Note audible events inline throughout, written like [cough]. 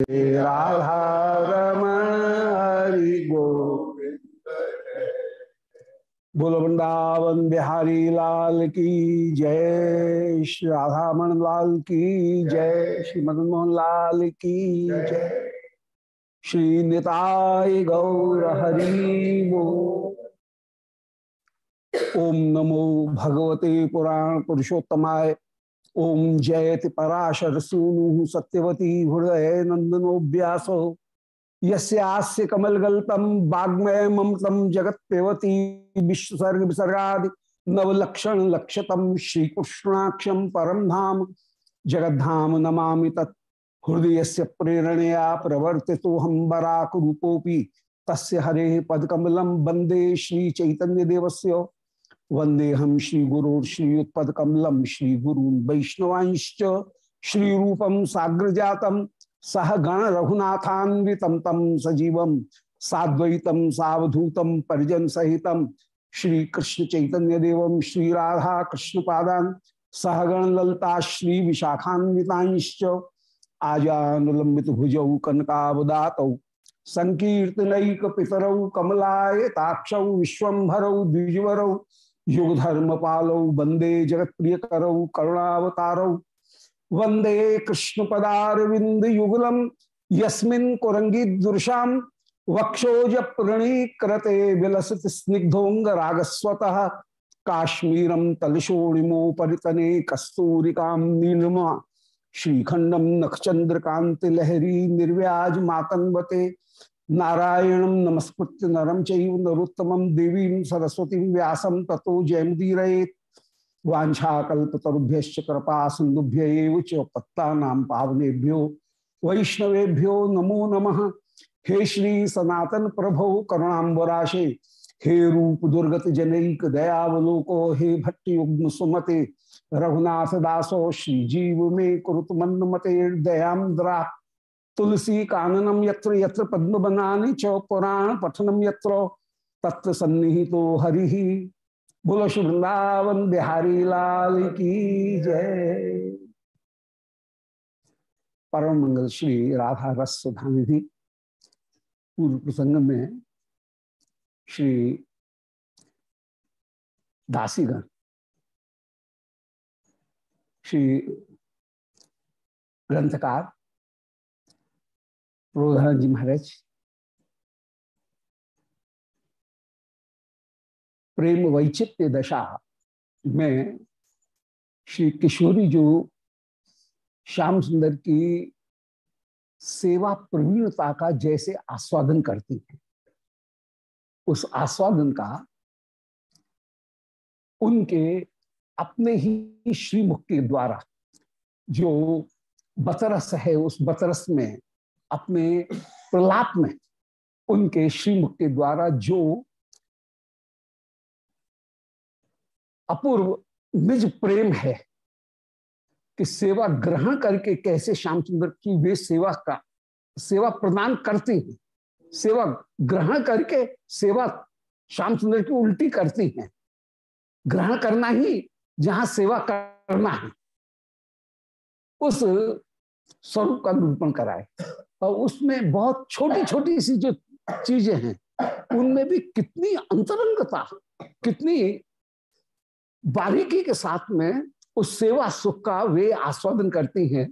राधा रमण हरि गोविंद बोल वृंदावन बिहारी लाल की जय। श्री राधामण लाल की जय। श्री मदन मोहन लाल की जय। श्री निताय गौर हरि ओम नमो भगवते पुराण पुरुषोत्तमाय। ओम जयति पराशर सूनु सत्यवती हृदय नंदनो व्यासो यस्य कमलगल्तम वाग्मय ममतम जगत विश्वसर्ग विसर्गा नवलक्षण लक्षतम श्रीकृष्णाक्षम परम धाम। जगद्धाम नमा तत्। हृदय से प्रेरणया प्रवर्ति तो हम बराक रूपोपी तस् हरे पदकमलम वंदे श्री वंदे हम श्री गुरु वैष्णवांश्च श्री साग्र जातम सह गण रघुनाथान्वितम तम सजीवम साद्वैतम सावधूतम परिजन सहितम श्री कृष्ण चैतन्य देवम श्री राधा कृष्ण पादान सहगण ललता श्री विशाखान्विताश्च आजानुलंबित भुजौ कनकावदात संकीर्तनक पितरौ कमलायताक्षौ विश्वभरौ द्विजवरौ युग धर्म पालौ वंदे जगत प्रिय करौ करुणावतारौ। वंदे कृष्ण पदारविंद युगलम यस्मिन कुरंगी दुर्शाम वक्षोज प्रणीकृते विलसित स्निग्धोंग रागस्वत काश्मीरम तलशोणिमो परितने कस्तूरिका नीलमा। श्रीखंडम नखचंद्रकांति लहरी निर्व्याज मातंगते नारायण नमस्कृत्य नरम चरोत्तम देवी सरस्वती व्यास तथो जयमुदीर वाछाकुभ्य कृपा सिंधुभ्य पत्ता पावनेभ्यो, वैष्णवेभ्यो नमो नमः। हे श्री सनातन प्रभो करुणाबराशे हे रूप दुर्गत जनक दयावलोको, हे भट्टयुग्म सुमते रघुनाथ दासो श्रीजीव में कुरुत मंद मते दयाद्रा तुलसी काननम यत्र यत्र पद्म बनाने च पुराण पठनम यत्र तत्र सन्निहितो हरि। बोलो वृंदावन बिहारी लाल की जय। परम मंगल श्री राधा रस सुधानिधि पूर्व प्रसंग में श्री दासीगण, श्री ग्रंथकार प्रोधान जी महाराज प्रेम वैचित्य दशा में श्री किशोरी जो श्याम सुंदर की सेवा प्रवीणता का जैसे आस्वादन करती है, उस आस्वादन का उनके अपने ही श्रीमुख के द्वारा जो बतरस है, उस बतरस में अपने प्रलाप में उनके श्रीमुख के द्वारा जो अपूर्व निज प्रेम है, कि सेवा ग्रहण करके कैसे श्यामचंद्र की वे सेवा का, सेवा प्रदान करती हैं, सेवा ग्रहण करके सेवा श्यामचंद्र की उल्टी करती हैं। ग्रहण करना ही, जहाँ सेवा करना है, उस स्वरूप का निरूपण कराए। और उसमें बहुत छोटी छोटी सी जो चीज़ें हैं, उनमें भी कितनी अंतरंगता, कितनी बारीकी के साथ में उस सेवा सुख का वे आस्वादन करती हैं,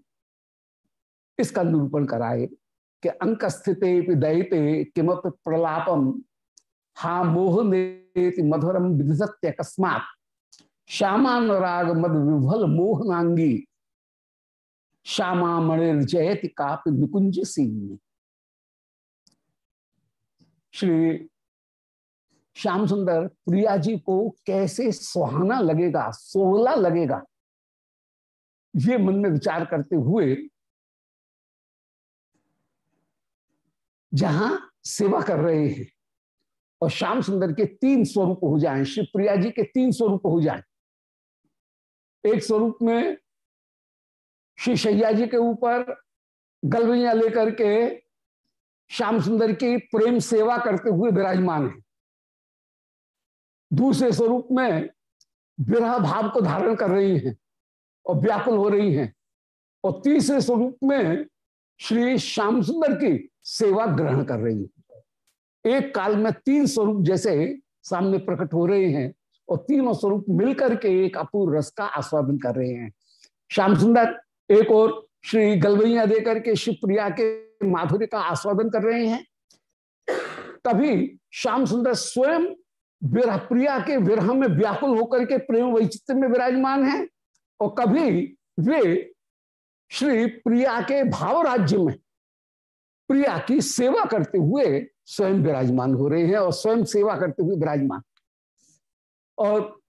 इसका निरूपण कराए कि अंक स्थिते दयते किमप प्रलापम, हा मोह मधुरम विधत्य अकस्मात श्यामानुराग मद विभल मोहनांगी श्यामा मणिर जयति काप निकुंज सिंह श्री श्याम सुंदर प्रिया जी को कैसे सुहाना लगेगा, सोहला लगेगा, ये मन में विचार करते हुए जहाँ सेवा कर रहे हैं और श्याम सुंदर के तीन स्वरूप हो जाएँ, श्री प्रिया जी के तीन स्वरूप हो जाएँ। एक स्वरूप में श्री शैया जी के ऊपर गलवैया लेकर के श्याम सुंदर की प्रेम सेवा करते हुए विराजमान है। दूसरे स्वरूप में विरह भाव को धारण कर रही हैं और व्याकुल हो रही हैं। और तीसरे स्वरूप में श्री श्याम सुंदर की सेवा ग्रहण कर रही है। एक काल में तीन स्वरूप जैसे सामने प्रकट हो रहे हैं और तीनों स्वरूप मिलकर के एक अपूर्व रस का आस्वादन कर रहे हैं। श्याम सुंदर एक और श्री गलवैया देकर के शिवप्रिया के माधुर्य का आस्वादन कर रहे हैं। कभी श्याम सुंदर स्वयं विरह प्रिया के विरह में व्याकुल होकर के प्रेम वैचित्र में विराजमान है और कभी वे श्री प्रिया के भाव राज्य में प्रिया की सेवा करते हुए स्वयं विराजमान हो रहे हैं और स्वयं सेवा करते हुए विराजमान। और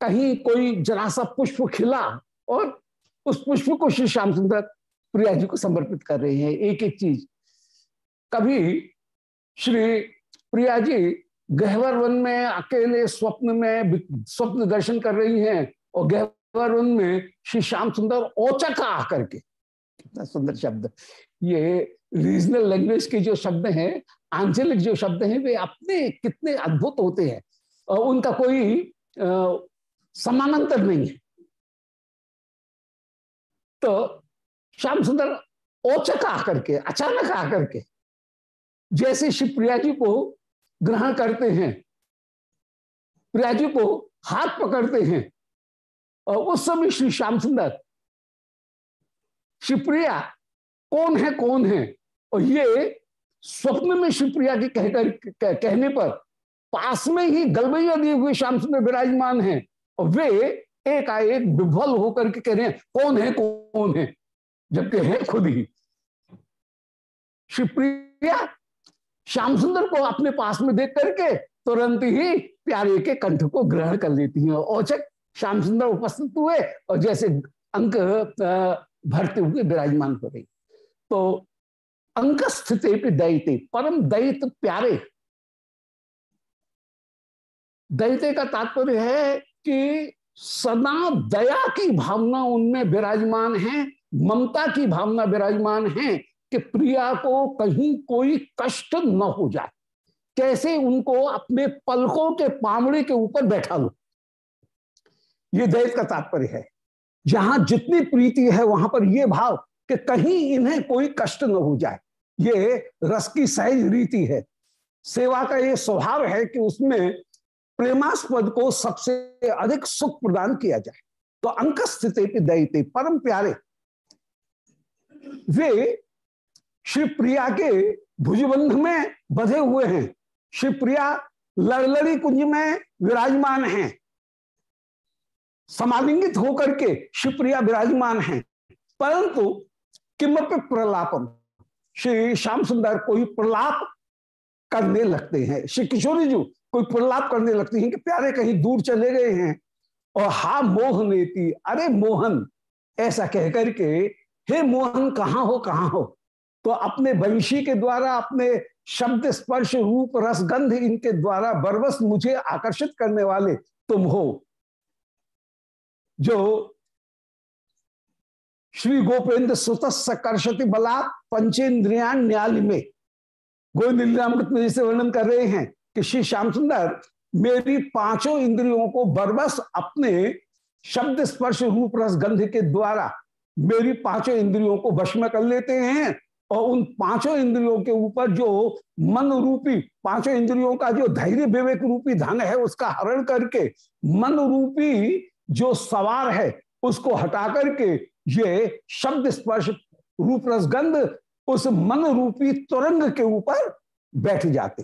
कहीं कोई जरा सा पुष्प खिला और उस पुष्प को श्री श्याम सुंदर प्रिया जी को समर्पित कर रहे हैं, एक एक चीज़। कभी श्री प्रिया जी गहवर वन में अकेले स्वप्न में स्वप्न दर्शन कर रही हैं और गहवर वन में श्री श्याम सुंदर ओचक आकर के कितना सुंदर शब्द। ये रीजनल लैंग्वेज के जो शब्द हैं, आंचलिक जो शब्द हैं, वे अपने कितने अद्भुत होते हैं। उनका कोई समानांतर नहीं है। तो श्याम सुंदर ओचक आकर के अचानक आकर के जैसे शिव प्रिया जी को ग्रहण करते हैं प्रिया जी को हाथ पकड़ते हैं और उस समय श्री श्याम सुंदर शिवप्रिया कौन है कौन है? और ये स्वप्न में शिवप्रिया के कहकर कह, कहने पर पास में ही गलबैया दिए हुए श्याम सुंदर विराजमान हैं और वे एक एक विभल होकर के कह रहे हैं, कौन है कौन है? जबकि है खुद ही। शिवप्रिया, श्याम सुंदर को अपने पास में देख करके तुरंत ही प्यारे के कंठ को ग्रहण कर लेती हैं औचक श्याम सुंदर उपस्थित हुए और जैसे अंक भरते हुए विराजमान हो रही तो अंक स्थित दैते परम दैत प्यारे। दैते का तात्पर्य है कि सदा दया की भावना उनमें विराजमान है, ममता की भावना विराजमान है कि प्रिया को कहीं कोई कष्ट न हो जाए। कैसे उनको अपने पलकों के पामड़े के ऊपर बैठा लो? ये दैव का तात्पर्य है। जहाँ जितनी प्रीति है, वहाँ पर यह भाव कि कहीं इन्हें कोई कष्ट न हो जाए। ये रस की सहज रीति है। सेवा का ये स्वभाव है कि उसमें प्रेमास्पद को सबसे अधिक सुख प्रदान किया जाए। तो अंक स्थिति दैते परम प्यारे। वे श्री प्रिया के भुजबंध में बधे हुए हैं। श्री प्रिया लड़लड़ी कुंज में विराजमान हैं। समालिंगित होकर के शिवप्रिया विराजमान हैं। परंतु किमप प्रलापम, श्री श्याम सुंदर कोई प्रलाप करने लगते हैं। श्री किशोरी जी कोई प्रलाप करने लगती है कि प्यारे कहीं दूर चले गए हैं। और हा मोह नेती, अरे मोहन, ऐसा कहकर के, हे मोहन, कहाँ हो कहाँ हो? तो अपने वंशी के द्वारा, अपने शब्द स्पर्श रूप रस गंध इनके द्वारा बरबस मुझे आकर्षित करने वाले तुम हो। जो श्री गोपेंद्र सुत सकर्षति बला पंचेन्द्रिया न्याल में गोविंद में जैसे वर्णन कर रहे हैं कि श्री श्याम सुंदर, मेरी पाँचों इंद्रियों को बरबस अपने शब्द स्पर्श रूप रस गंध के द्वारा मेरी पाँचों इंद्रियों को वश में कर लेते हैं और उन पाँचों इंद्रियों के ऊपर जो मन रूपी, पाँचों इंद्रियों का जो धैर्य विवेक रूपी धन है, उसका हरण करके मन रूपी जो सवार है, उसको हटा करके ये शब्द स्पर्श रूप रसगंध उस मन रूपी तुरंग के ऊपर बैठ जाते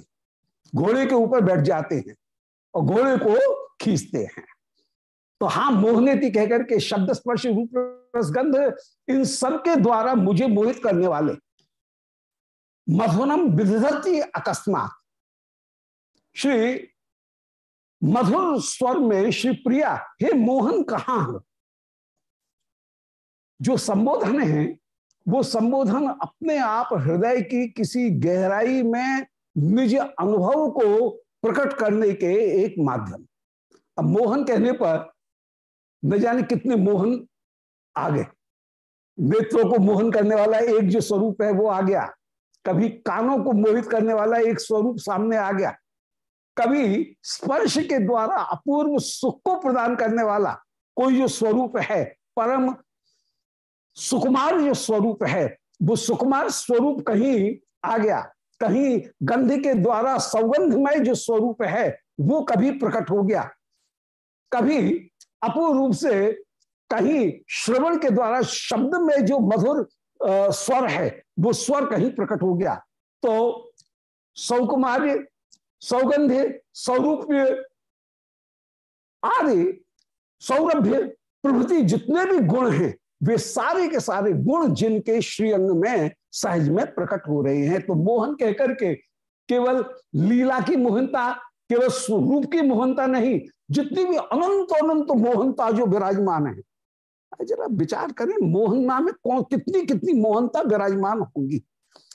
घोड़े के ऊपर बैठ जाते हैं और घोड़े को खींचते हैं। तो हाँ मोहनेती कहकर के शब्द स्पर्श, रूप रसगंध, इन सब के द्वारा मुझे मोहित करने वाले। मधुरम विधति अकस्मात। श्री मधुर स्वर में श्री प्रिया, हे मोहन, कहाँ हो? जो संबोधन है, वो संबोधन अपने आप हृदय की किसी गहराई में निज अनुभव को प्रकट करने के एक माध्यम। अब मोहन कहने पर न जाने कितने मोहन आ गए नेत्रों को मोहन करने वाला एक जो स्वरूप है वो आ गया। कभी कानों को मोहित करने वाला एक स्वरूप सामने आ गया। कभी स्पर्श के द्वारा अपूर्व सुख को प्रदान करने वाला कोई जो स्वरूप है, परम सुकुमार जो स्वरूप है, वो सुकुमार स्वरूप कहीं आ गया। कहीं गंध के द्वारा सौगंधमय जो स्वरूप है, वो कभी प्रकट हो गया। कभी अपूर्ण रूप से कहीं श्रवण के द्वारा शब्द में जो मधुर स्वर है, वो स्वर कहीं प्रकट हो गया। तो सौकुमार्य, सौगंध सौरूप्य आदि, सौरभ्य, प्रभृति जितने भी गुण हैं वे सारे के सारे गुण जिनके श्रीअंग में सहज में प्रकट हो रहे हैं। तो मोहन कहकर के केवल लीला की मोहनता, केवल स्वरूप की मोहनता नहीं, जितनी भी अनंत अनंत मोहनता जो विराजमान है। जरा विचार करें मोहनता में कौन, कितनी कितनी मोहनता विराजमान होंगी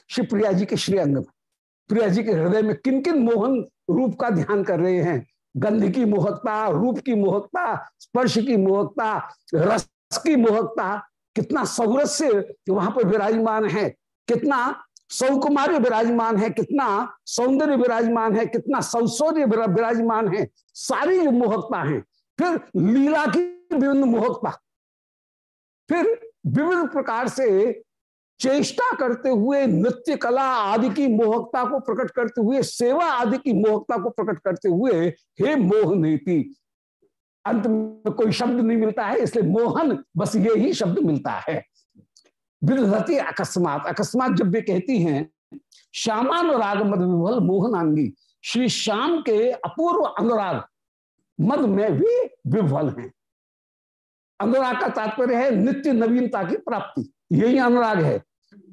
श्री प्रिया जी के श्रीअंग में? प्रिया जी के हृदय में किन किन मोहन रूप का ध्यान कर रहे हैं? गंध की मोहकता, रूप की मोहकता, स्पर्श की मोहकता, रस की मोहकता कितना सौरस्य वहाँ पर विराजमान है, कितना सौकुमार्य विराजमान है, कितना सौंदर्य विराजमान है, कितना सौसौर्य विराजमान है, सारी मोहकता है। फिर लीला की विभिन्न मोहकता। फिर विभिन्न प्रकार से चेष्टा करते हुए नृत्य कला आदि की मोहकता को प्रकट करते हुए, सेवा आदि की मोहकता को प्रकट करते हुए, हे मोह नीति अंत में कोई शब्द नहीं मिलता है, इसलिए मोहन बस ये ही शब्द मिलता है। विदधति अकस्मात अकस्मात जब वे कहती हैं श्यामानुराग मद विभल मोहनांगी श्री श्याम के अपूर्व अनुराग मद में भी विभल हैं। अनुराग का तात्पर्य है नित्य नवीनता की प्राप्ति। यही अनुराग है।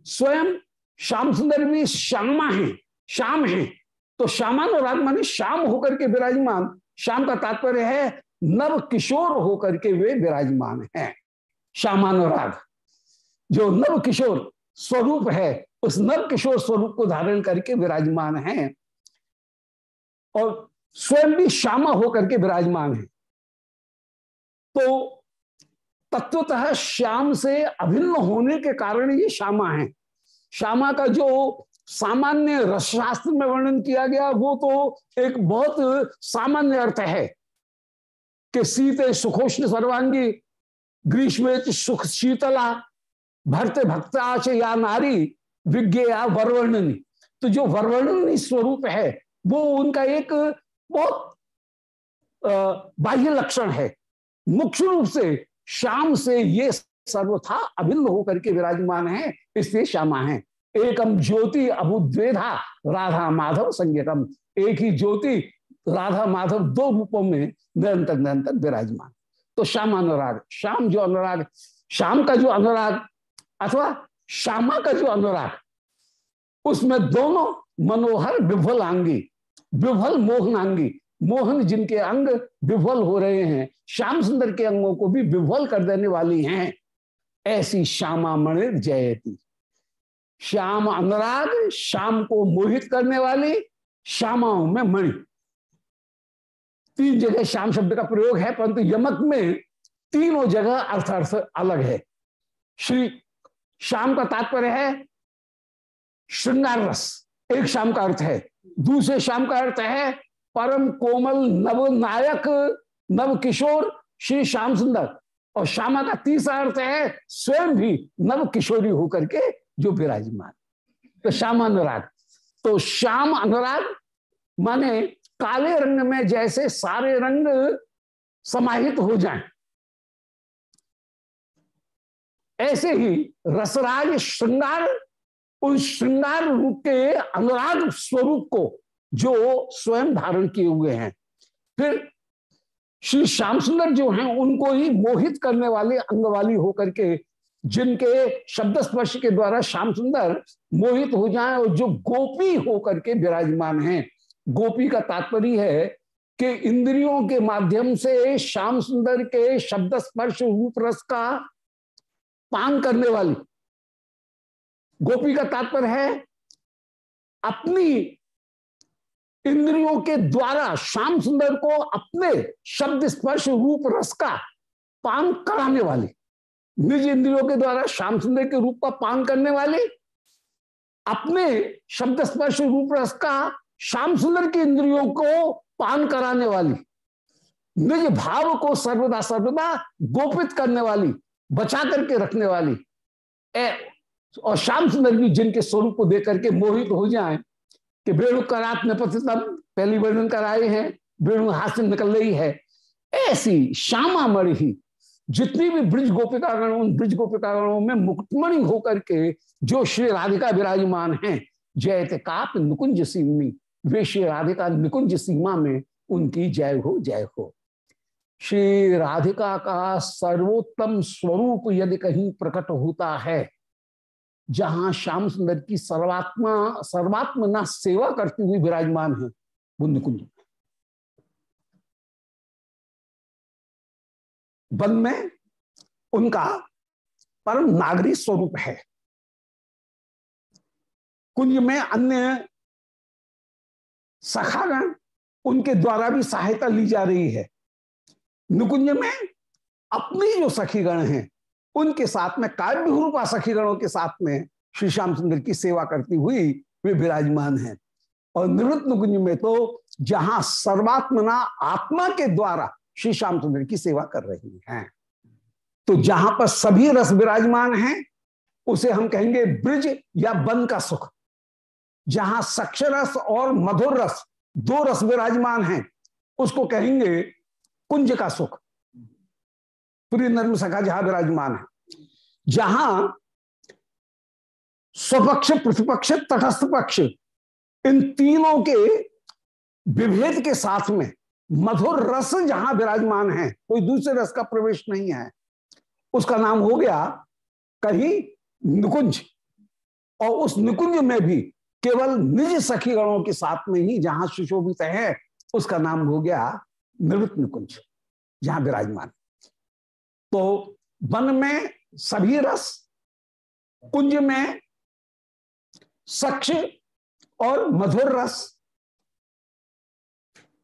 स्वयं श्याम सुंदर भी श्यामा है, श्याम है। तो श्यामानुराग माने श्याम होकर के विराजमान। श्याम का तात्पर्य है नव किशोर होकर के वे विराजमान हैं। श्यामानुराग जो नव किशोर स्वरूप है, उस नव किशोर स्वरूप को धारण करके विराजमान हैं और स्वयं भी श्यामा होकर के विराजमान है। तो तत्वतः श्याम से अभिन्न होने के कारण ये श्यामा है। श्यामा का जो सामान्य रसशास्त्र में वर्णन किया गया, वो तो एक बहुत सामान्य अर्थ है। कि सीते सुखोष्ण सर्वांगी ग्रीष्म सुख शीतला, भरते भक्ताच या नारी, विज्ञा वरवर्णनी। तो जो वरवर्णनी स्वरूप है, वो उनका एक बहुत बाह्य लक्षण है। मुख्य रूप से श्याम से ये सर्वथा अभिन्न होकर के विराजमान है, इसलिए श्यामा है। एकम ज्योति अबुद्वेधा राधा माधव संज्ञकम एक ही ज्योति राधा माधव दो रूपों में निरंतर निरंतर विराजमान। तो श्याम अनुराग, श्याम जो अनुराग, श्याम का जो अनुराग अथवा श्यामा का जो अनुराग, उसमें दोनों मनोहर, विभल अंगी विभल मोहनांगी, मोहन जिनके अंग विभल हो रहे हैं, श्याम सुंदर के अंगों को भी विभल कर देने वाली हैं, ऐसी श्यामा मणि जयती। श्याम अनुराग, श्याम को मोहित करने वाली, श्यामाओं में मणि। तीन जगह श्याम शब्द का प्रयोग है, परंतु यमक में तीनों जगह अर्थ अर्थ अलग है। श्री श्याम का तात्पर्य है श्रृंगार रस एक शाम का अर्थ है। दूसरे शाम का अर्थ है, परम कोमल नव नायक, नव किशोर, श्री श्याम सुंदर। और श्यामा का तीसरा अर्थ है, स्वयं भी नव किशोरी होकर के जो विराजमान। तो श्याम अनुराग। तो श्याम अनुराग माने काले रंग में जैसे सारे रंग समाहित हो जाएँ। ऐसे ही रसराज श्रृंगार उस श्रृंगार रूप के अनुराग स्वरूप को जो स्वयं धारण किए हुए हैं। फिर श्री श्याम सुंदर जो हैं, उनको ही मोहित करने वाले अंग वाली होकर के, जिनके शब्द स्पर्श के द्वारा श्याम सुंदर मोहित हो जाएँ और जो गोपी होकर के विराजमान हैं गोपी का तात्पर्य है कि इंद्रियों के माध्यम से श्याम सुंदर के शब्द स्पर्श रूप रस का पान करने वाली। गोपी का तात्पर्य है अपनी इंद्रियों के द्वारा श्याम सुंदर को अपने शब्द स्पर्श रूप रस का पान कराने वाली। निज इंद्रियों के द्वारा श्याम सुंदर के रूप का पान करने वाले। अपने शब्द स्पर्श रूप रस का श्याम सुंदर की इंद्रियों को पान कराने वाली निज भाव को सर्वदा सर्वदा गोपित करने वाली बचा करके रखने वाली। ए, और श्याम सुंदर भी जिनके स्वरूप को देख करके मोहित हो जाए कि वेणु करात तब पहली वर्णन कराए हैं वेणु हाथ से निकल रही है। ऐसी श्यामा मणि जितनी भी ब्रिज गोपिकागण उन ब्रिज गोपिकागणों में मुक्तमणि होकर के जो श्री राधिका विराजमान हैं जयत काप नुकुंज सीमी वे श्री राधिका निकुंज सीमा में उनकी जय हो जय हो। श्री राधिका का सर्वोत्तम स्वरूप यदि कहीं प्रकट होता है, जहाँ श्याम सुंदर की सर्वात्मा सर्वात्मना सेवा करती हुई विराजमान है बुंद कुंज वन में उनका परम नागरी स्वरूप है। कुंज में अन्य सखागण उनके द्वारा भी सहायता ली जा रही है। नुकुंज में अपनी जो सखीगण हैं, उनके साथ में काव्य रूपा सखीगणों के साथ में श्री श्याम सुंदर की सेवा करती हुई वे विराजमान हैं। और निवृत्त नुकुंज में तो जहाँ सर्वात्मना आत्मा के द्वारा श्री श्याम सुंदर की सेवा कर रही हैं तो जहाँ पर सभी रस विराजमान हैं, उसे हम कहेंगे ब्रिज या वन का सुख। जहाँ सक्ष रस और मधुर रस दो रस विराजमान हैं, उसको कहेंगे कुंज का सुख। पूरी नर्म सखा जहाँ विराजमान है, जहाँ स्वपक्ष, प्रतिपक्ष, तटस्थ पक्ष, इन तीनों के विभेद के साथ में मधुर रस जहाँ विराजमान है, कोई दूसरे रस का प्रवेश नहीं है, उसका नाम हो गया कहीं निकुंज। और उस निकुंज में भी केवल निज सखी गणों के साथ में ही जहाँ सुशोभित है, उसका नाम हो गया निवृत्त निकुंज जहाँ विराजमान। तो वन में सभी रस, कुंज में सक्ष और मधुर रस।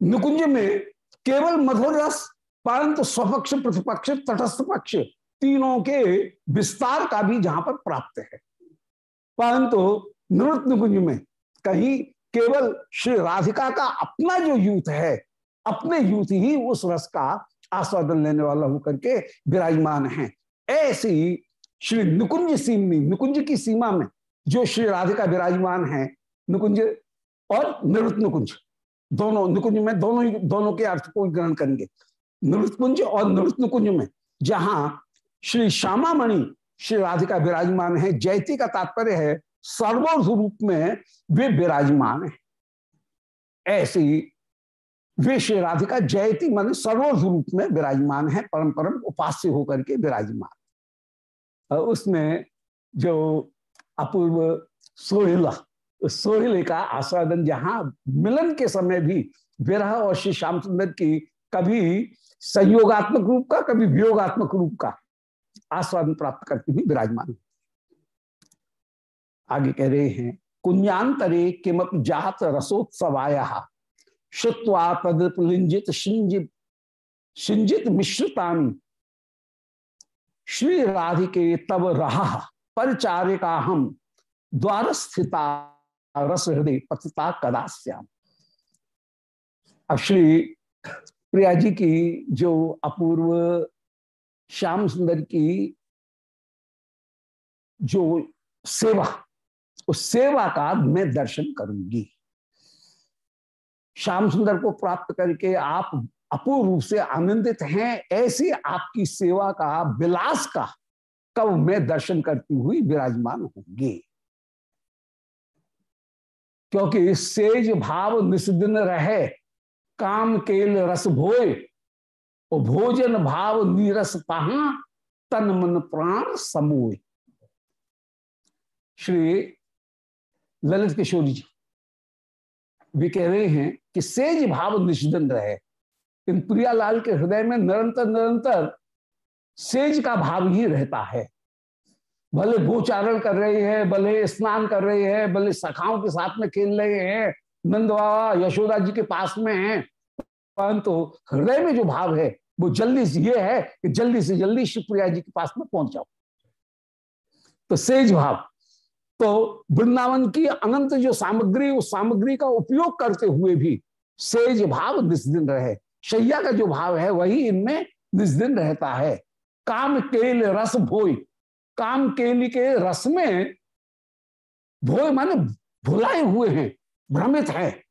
निकुंज में केवल मधुर रस, परंतु स्वपक्ष, प्रतिपक्ष तटस्थ पक्ष तीनों के विस्तार का भी जहाँ पर प्राप्त है। परंतु नृत्य कुंज में। कहीं केवल श्री राधिका का अपना जो यूथ है, अपने यूथ ही उस रस का आस्वादन लेने वाला होकर के विराजमान है। ऐसी श्री निकुंज सीमी निकुंज की सीमा में जो श्री राधिका विराजमान है, निकुंज और निवृत्त निकुंज, दोनों निकुंज में दोनों ही दोनों के अर्थ को ग्रहण करेंगे। निवृत्त कुंज और निवृत्त निकुंज में, जहाँ श्री श्यामा मणि श्री राधिका विराजमान है, जयती का तात्पर्य है सर्वोर्ध रूप में वे विराजमान है। ऐसी वे श्री राधिका जयती मन सर्वोर्ध रूप में विराजमान है, परम परम उपास्य होकर के विराजमान। उसमें जो अपूर्व सोहिला, सोहिले का आस्वादन जहाँ मिलन के समय भी विरह और श्री श्याम सुंदर की कभी संयोगात्मक रूप का, कभी वियोगात्मक रूप का आस्वादन प्राप्त करती हुई विराजमान आगे कह रहे हैं कुंजातरे किमप जात रसोत्सवाया? श्रुवा तदलिंजित सिंजित सिंजित मिश्रतानी। श्री राधिके तब रहा परिचारिका हम द्वार स्थिता रस हृदय पतिता कदास्याम। अब श्री प्रिया जी की जो अपूर्व श्याम सुंदर की जो सेवा उस सेवा का मैं दर्शन करूँगी। श्याम सुंदर को प्राप्त करके आप अपूर्व रूप से आनंदित हैं, ऐसी आपकी सेवा का, विलास का, कब मैं दर्शन करती हुई विराजमान होंगी। क्योंकि सेज भाव निस्दिन रहे, काम केल रस भोय भोजन भाव नीरस पहा तन मन प्राण समूह श्री ललित किशोरी जी। भी कह रहे हैं कि सेज भाव निषिदन रहे। इन प्रियालाल के हृदय में निरंतर निरंतर सेज का भाव ही रहता है। भले गोचारण कर रहे हैं, भले स्नान कर रहे हैं, भले सखाओं के साथ में खेल रहे हैं नंद बाबा यशोदा जी के पास में है, परंतु हृदय में जो भाव है, वो जल्दी से ये है कि जल्दी से जल्दी शिवप्रिया जी के पास में पहुँच जाओ। तो सेज भाव तो वृंदावन की अनंत जो सामग्री, उस सामग्री का उपयोग करते हुए भी सेज भाव निस्दिन रहे। शैया का जो भाव है, वही इनमें निस्दिन रहता है। काम केल रस भोई। काम केली के रस में भोय माने भुलाए हुए हैं, भ्रमित है।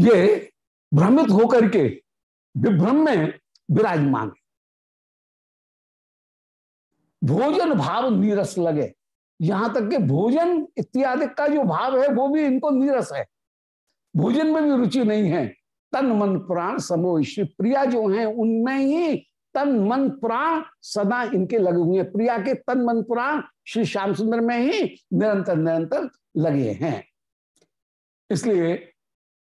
ये भ्रमित होकर के विभ्रम में विराजमान। भोजन भाव नीरस लगे। यहाँ तक कि भोजन इत्यादि का जो भाव है, वो भी इनको नीरस है। भोजन में भी रुचि नहीं है। तन, मन, प्राण समो प्रिया जो है, उनमें ही तन, मन, प्राण सदा इनके लगे हुए हैं। प्रिया के तन, मन, प्राण श्री श्याम सुंदर में ही निरंतर निरंतर लगे हैं। इसलिए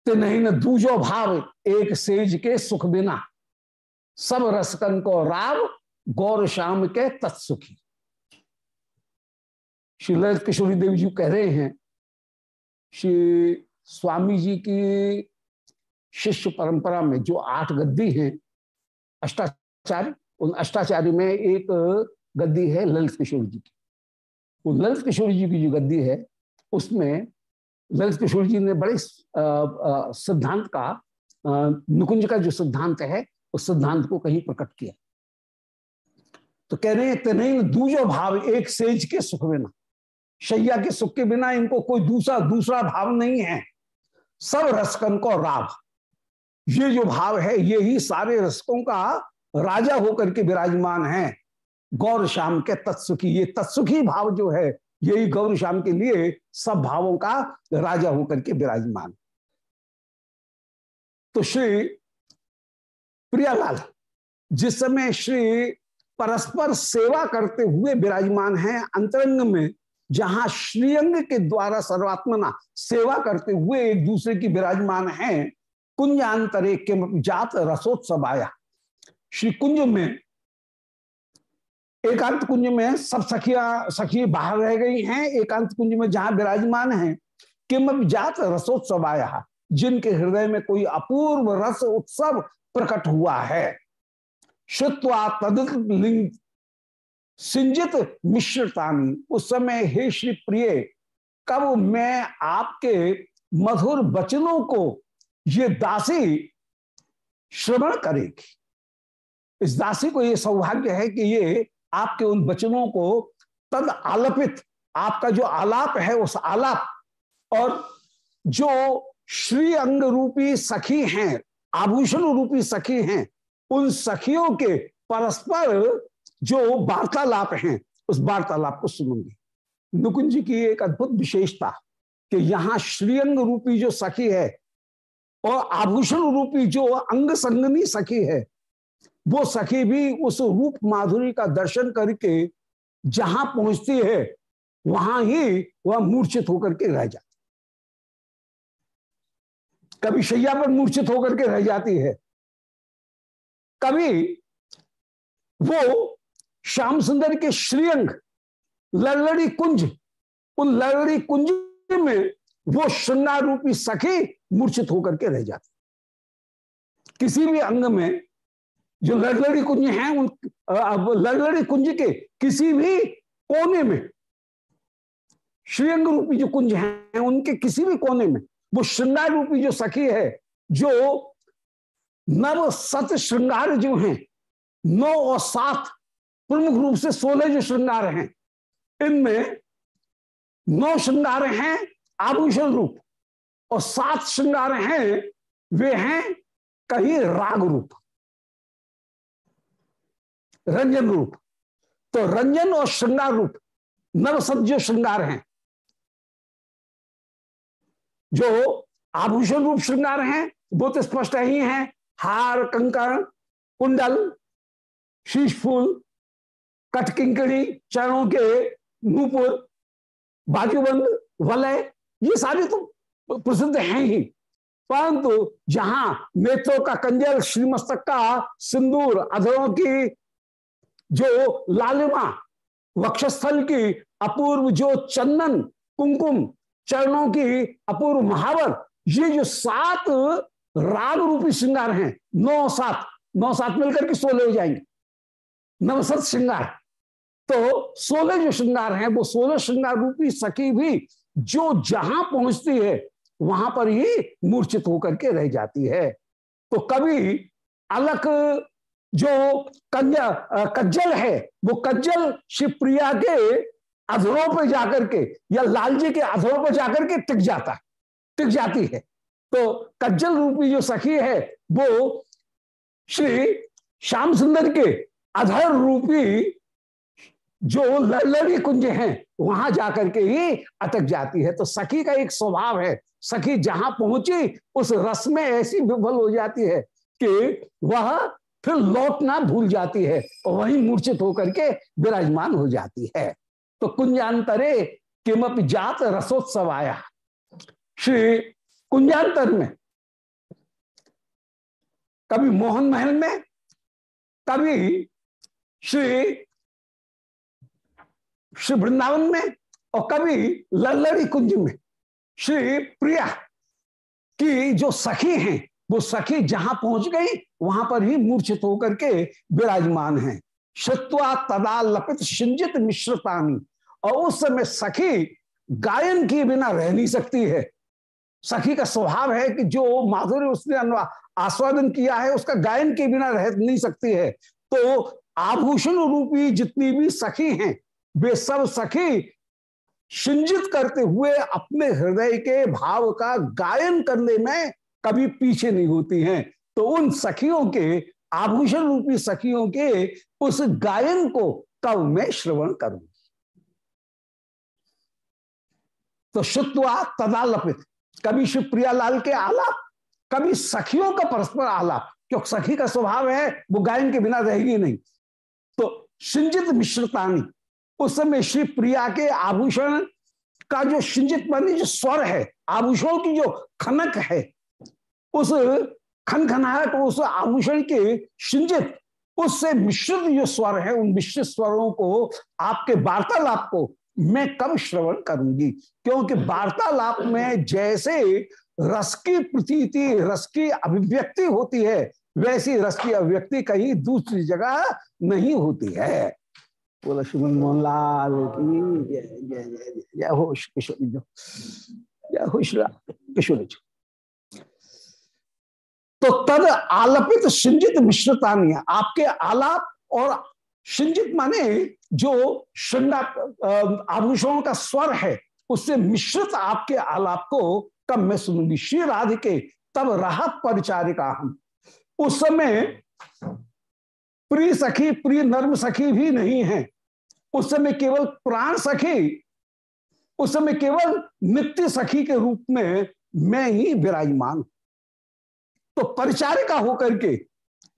नहीं न दूजो भाव, एक सेज के सुख बिना। सब रसकन को राव, गौर श्याम के तत्सुखी। श्री ललित किशोरी देवी जी कह रहे हैं, श्री स्वामी जी की शिष्य परंपरा में जो आठ गद्दी हैं, अष्टाचार्य, उन अष्टाचार्य में एक गद्दी है ललित किशोर जी की। वो ललित किशोर जी की जो गद्दी है, उसमें ललित किशोर जी ने बड़े सिद्धांत का नुकुंज का जो सिद्धांत है, उस सिद्धांत को कहीं प्रकट किया। तो कह रहे हैं नहीं दूजो भाव एक सेज के सुख बिना शैया के सुख के बिना इनको कोई दूसरा दूसरा भाव नहीं है। सब रसकन को राव ये जो भाव है, ये ही सारे रसकों का राजा होकर के विराजमान है। गौर श्याम के तत्सुखी, ये तत्सुखी भाव जो है, यही गौर श्याम के लिए सब भावों का राजा होकर के विराजमान। तो श्री प्रियालाल, जिस समय श्री परस्पर सेवा करते हुए विराजमान हैं, अंतरंग में जहाँ श्रीअंग के द्वारा सर्वात्मना सेवा करते हुए एक दूसरे की विराजमान है, कुंजांतरे के जात रसोत्सव आया श्री कुंज में, एकांत कुंज में सब सखिया, सखी बाहर रह गई हैं, एकांत कुंज में जहाँ विराजमान है, किम जात रसोत्सव आया जिनके हृदय में कोई अपूर्व रस उत्सव प्रकट हुआ है। श्रुत्वा तदित लिंग सिंजित मिश्रतानी। उस समय, हे श्री प्रिय कब मैं आपके मधुर वचनों को ये दासी श्रवण करेगी? इस दासी को ये सौभाग्य है कि ये आपके उन वचनों को तद आलपित, आपका जो आलाप है, उस आलाप और जो श्री अंग रूपी सखी हैं, आभूषण रूपी सखी हैं, उन सखियों के परस्पर जो वार्तालाप हैं, उस वार्तालाप को सुनूँगी। नुकुंज जी की एक अद्भुत विशेषता कि यहाँ श्रीअंग रूपी जो सखी है और आभूषण रूपी जो अंग संगनी सखी है, वो सखी भी उस रूप माधुरी का दर्शन करके जहाँ पहुँचती है, वहाँ ही वह मूर्छित होकर के रह जाती कभी शैया पर मूर्छित होकर के रह जाती है, कभी वो श्याम सुंदर के श्रीअंग लड़लड़ी कुंज, उन लड़लड़ी कुंज में वो श्रृंगार रूपी सखी मूर्छित होकर के रह जाती। किसी भी अंग में जो लड़लड़ी कुंज है, उन लड़लड़ी कुंज के किसी भी कोने में, श्रीअंग रूपी जो कुंज है, उनके किसी भी कोने में, वो श्रृंगार रूपी जो सखी है, जो नव सत श्रृंगार जो हैं, नौ और सात प्रमुख रूप से सोलह जो श्रृंगार हैं, इनमें नौ श्रृंगार हैं आभूषण रूप और सात श्रृंगार हैं, वे हैं कहीं राग रूप। रंजन रूप। तो रंजन और श्रृंगार रूप नवसत जो श्रृंगार हैं, जो आभूषण रूप श्रृंगार हैं, वो तो स्पष्ट ही हैं। हार कंकण कुंडल शीश फूल कटकिंकड़ी चरणों के नूपुर, बाजूबंद, वलय, ये सारे तो प्रसिद्ध हैं ही। परंतु जहाँ नेत्रों का कंजल श्रीमस्तक का सिंदूर, अधरों की जो लालिमा, वक्षस्थल की अपूर्व जो चंदन, कुमकुम, चरणों की अपूर्व महावर, ये जो सात राग रूपी श्रृंगार हैं, नौ सात नौ सात मिलकर के सोलह हो जाएँगे? नवसत श्रृंगार। तो सोलह जो श्रृंगार हैं, वो सोलह श्रृंगार रूपी सखी भी जो जहाँ पहुँचती है, वहाँ पर ही मूर्छित होकर के रह जाती है। तो कभी अलग जो कन्या कज्जल है, वो कज्जल शिवप्रिया के अधरों पर जाकर के या लालजी के अधरों पर जाकर के टिक जाता है, टिक जाती है। तो कज्जल रूपी जो सखी है, वो श्री श्याम सुंदर के अधर रूपी जो लड़ी कुंज हैं, वहाँ जाकर के ही अटक जाती है। तो सखी का एक स्वभाव है, सखी जहाँ पहुँची, उस रस में ऐसी विफल हो जाती है कि वह फिर लौटना भूल जाती है और वहीं मूर्छित होकर के विराजमान हो जाती है। तो कुंजांतरे किमप जात रसोत्सव आया। श्री कुंजांतर में कभी मोहन महल में, कभी श्री श्री वृंदावन में और कभी लल्लड़ी कुंज में। श्री प्रिया की जो सखी हैं, वो सखी जहाँ पहुँच गई, वहाँ पर ही मूर्छित होकर के विराजमान है। श्रुत्वा तदा लपित सिंजित मिश्रतानी। और उस समय सखी गायन किए बिना रह नहीं सकती है। सखी का स्वभाव है कि जो माधुर्य उसने आस्वादन किया है, उसका गायन के बिना रह नहीं सकती है। तो आभूषण रूपी जितनी भी सखी हैं वे सब सखी सिंजित करते हुए अपने हृदय के भाव का गायन करने में कभी पीछे नहीं होती हैं। तो उन सखियों के, आभूषण रूपी सखियों के उस गायन को कब मैं श्रवण करूँगी तो शुत्वा तदा लपित। कभी शिव प्रियालाल के आलाप, कभी सखियों का परस्पर आलाप, क्योंकि सखी का स्वभाव है, वो गायन के बिना रहेगी नहीं। तो सिंजित मिश्रतानी उस समय श्री प्रिया के आभूषण का जो सिंजित मानी जो स्वर है, आभूषणों की जो खनक है, उस खन खनखनाहट, उस आभूषण के सिंजित, उससे मिश्रित जो स्वर है, उन मिश्रित स्वरों को आपके वार्तालाप को मैं कब श्रवण करूँगी। क्योंकि वार्तालाप में जैसे रस की प्रतीति, रस की अभिव्यक्ति होती है, वैसी रस की अभिव्यक्ति कहीं दूसरी जगह नहीं होती है। बोला श्रीमन मोहनलाल की जय जय जय जय हो किशोर जो, जय हो किशोर जी। तो तद आलपित सिंजित मिश्रता आपके आलाप और सिंजित माने जो श्रृंगार आभूषणों का स्वर है, उससे मिश्रित आपके आलाप को कब मैं सुनूँगी। श्री राधिके, तब राहत परिचारिका हम उस समय प्रिय सखी, प्रिय नर्म सखी भी नहीं है। उस समय केवल प्राण सखी, उस समय केवल नित्य सखी के रूप में मैं ही विराजमान तो परिचारिका होकर के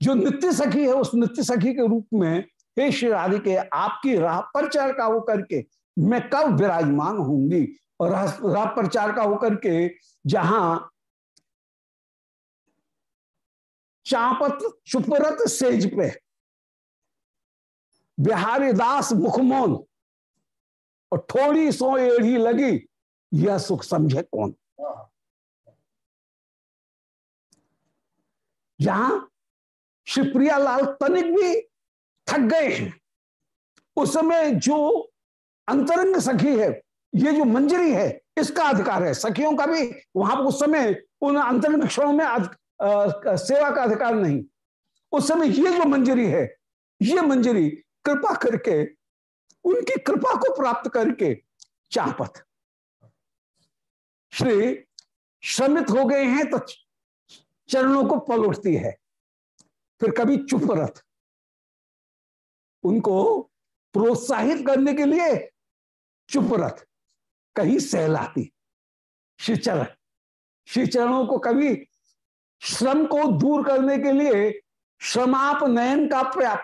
जो नित्य सखी है, उस नित्य सखी के रूप में हे श्री राधे के आपकी राह परिचारिका होकर के मैं कब विराजमान होंगी और राह परिचारिका होकर के जहाँ चापत, चुपरत सेज पे बिहारी दास मुखमोन। और थोड़ी सो एढ़ी लगी यह सुख समझे कौन? जहाँ शिवप्रिया लाल तनिक भी थक गए हैं उस समय जो अंतरंग सखी है ये जो मंजरी है इसका अधिकार है। सखियों का भी वहाँ उस समय उन अंतरंग क्षणों में आ, सेवा का अधिकार नहीं। उस समय ये जो मंजरी है ये मंजरी कृपा करके, उनकी कृपा को प्राप्त करके चापत। श्री श्रमित हो गए हैं तो चरणों को पल उठती है। फिर कभी चुप रथ। उनको प्रोत्साहित करने के लिए चुप रथ, कहीं सहलाती। श्री चरण श्री चरणों को कभी श्रम को दूर करने के लिए श्रमाप नयन का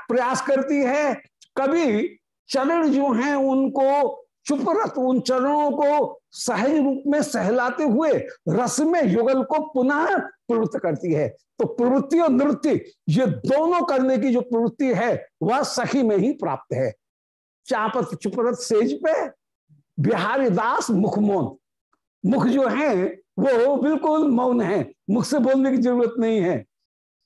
प्रयास करती है। कभी चरण जो हैं उनको चुप रख, उन चरणों को सहज रूप में सहलाते हुए रस में युगल को पुनः प्रवृत्त करती है। तो प्रवृत्ति और नृत्य, ये दोनों करने की जो प्रवृत्ति है, वह सखी में ही प्राप्त है। चापत, चुपरत, सेज पे, बिहारी दास मुखमोन मुख जो है, वो बिल्कुल मौन है। मुख से बोलने की ज़रूरत नहीं है।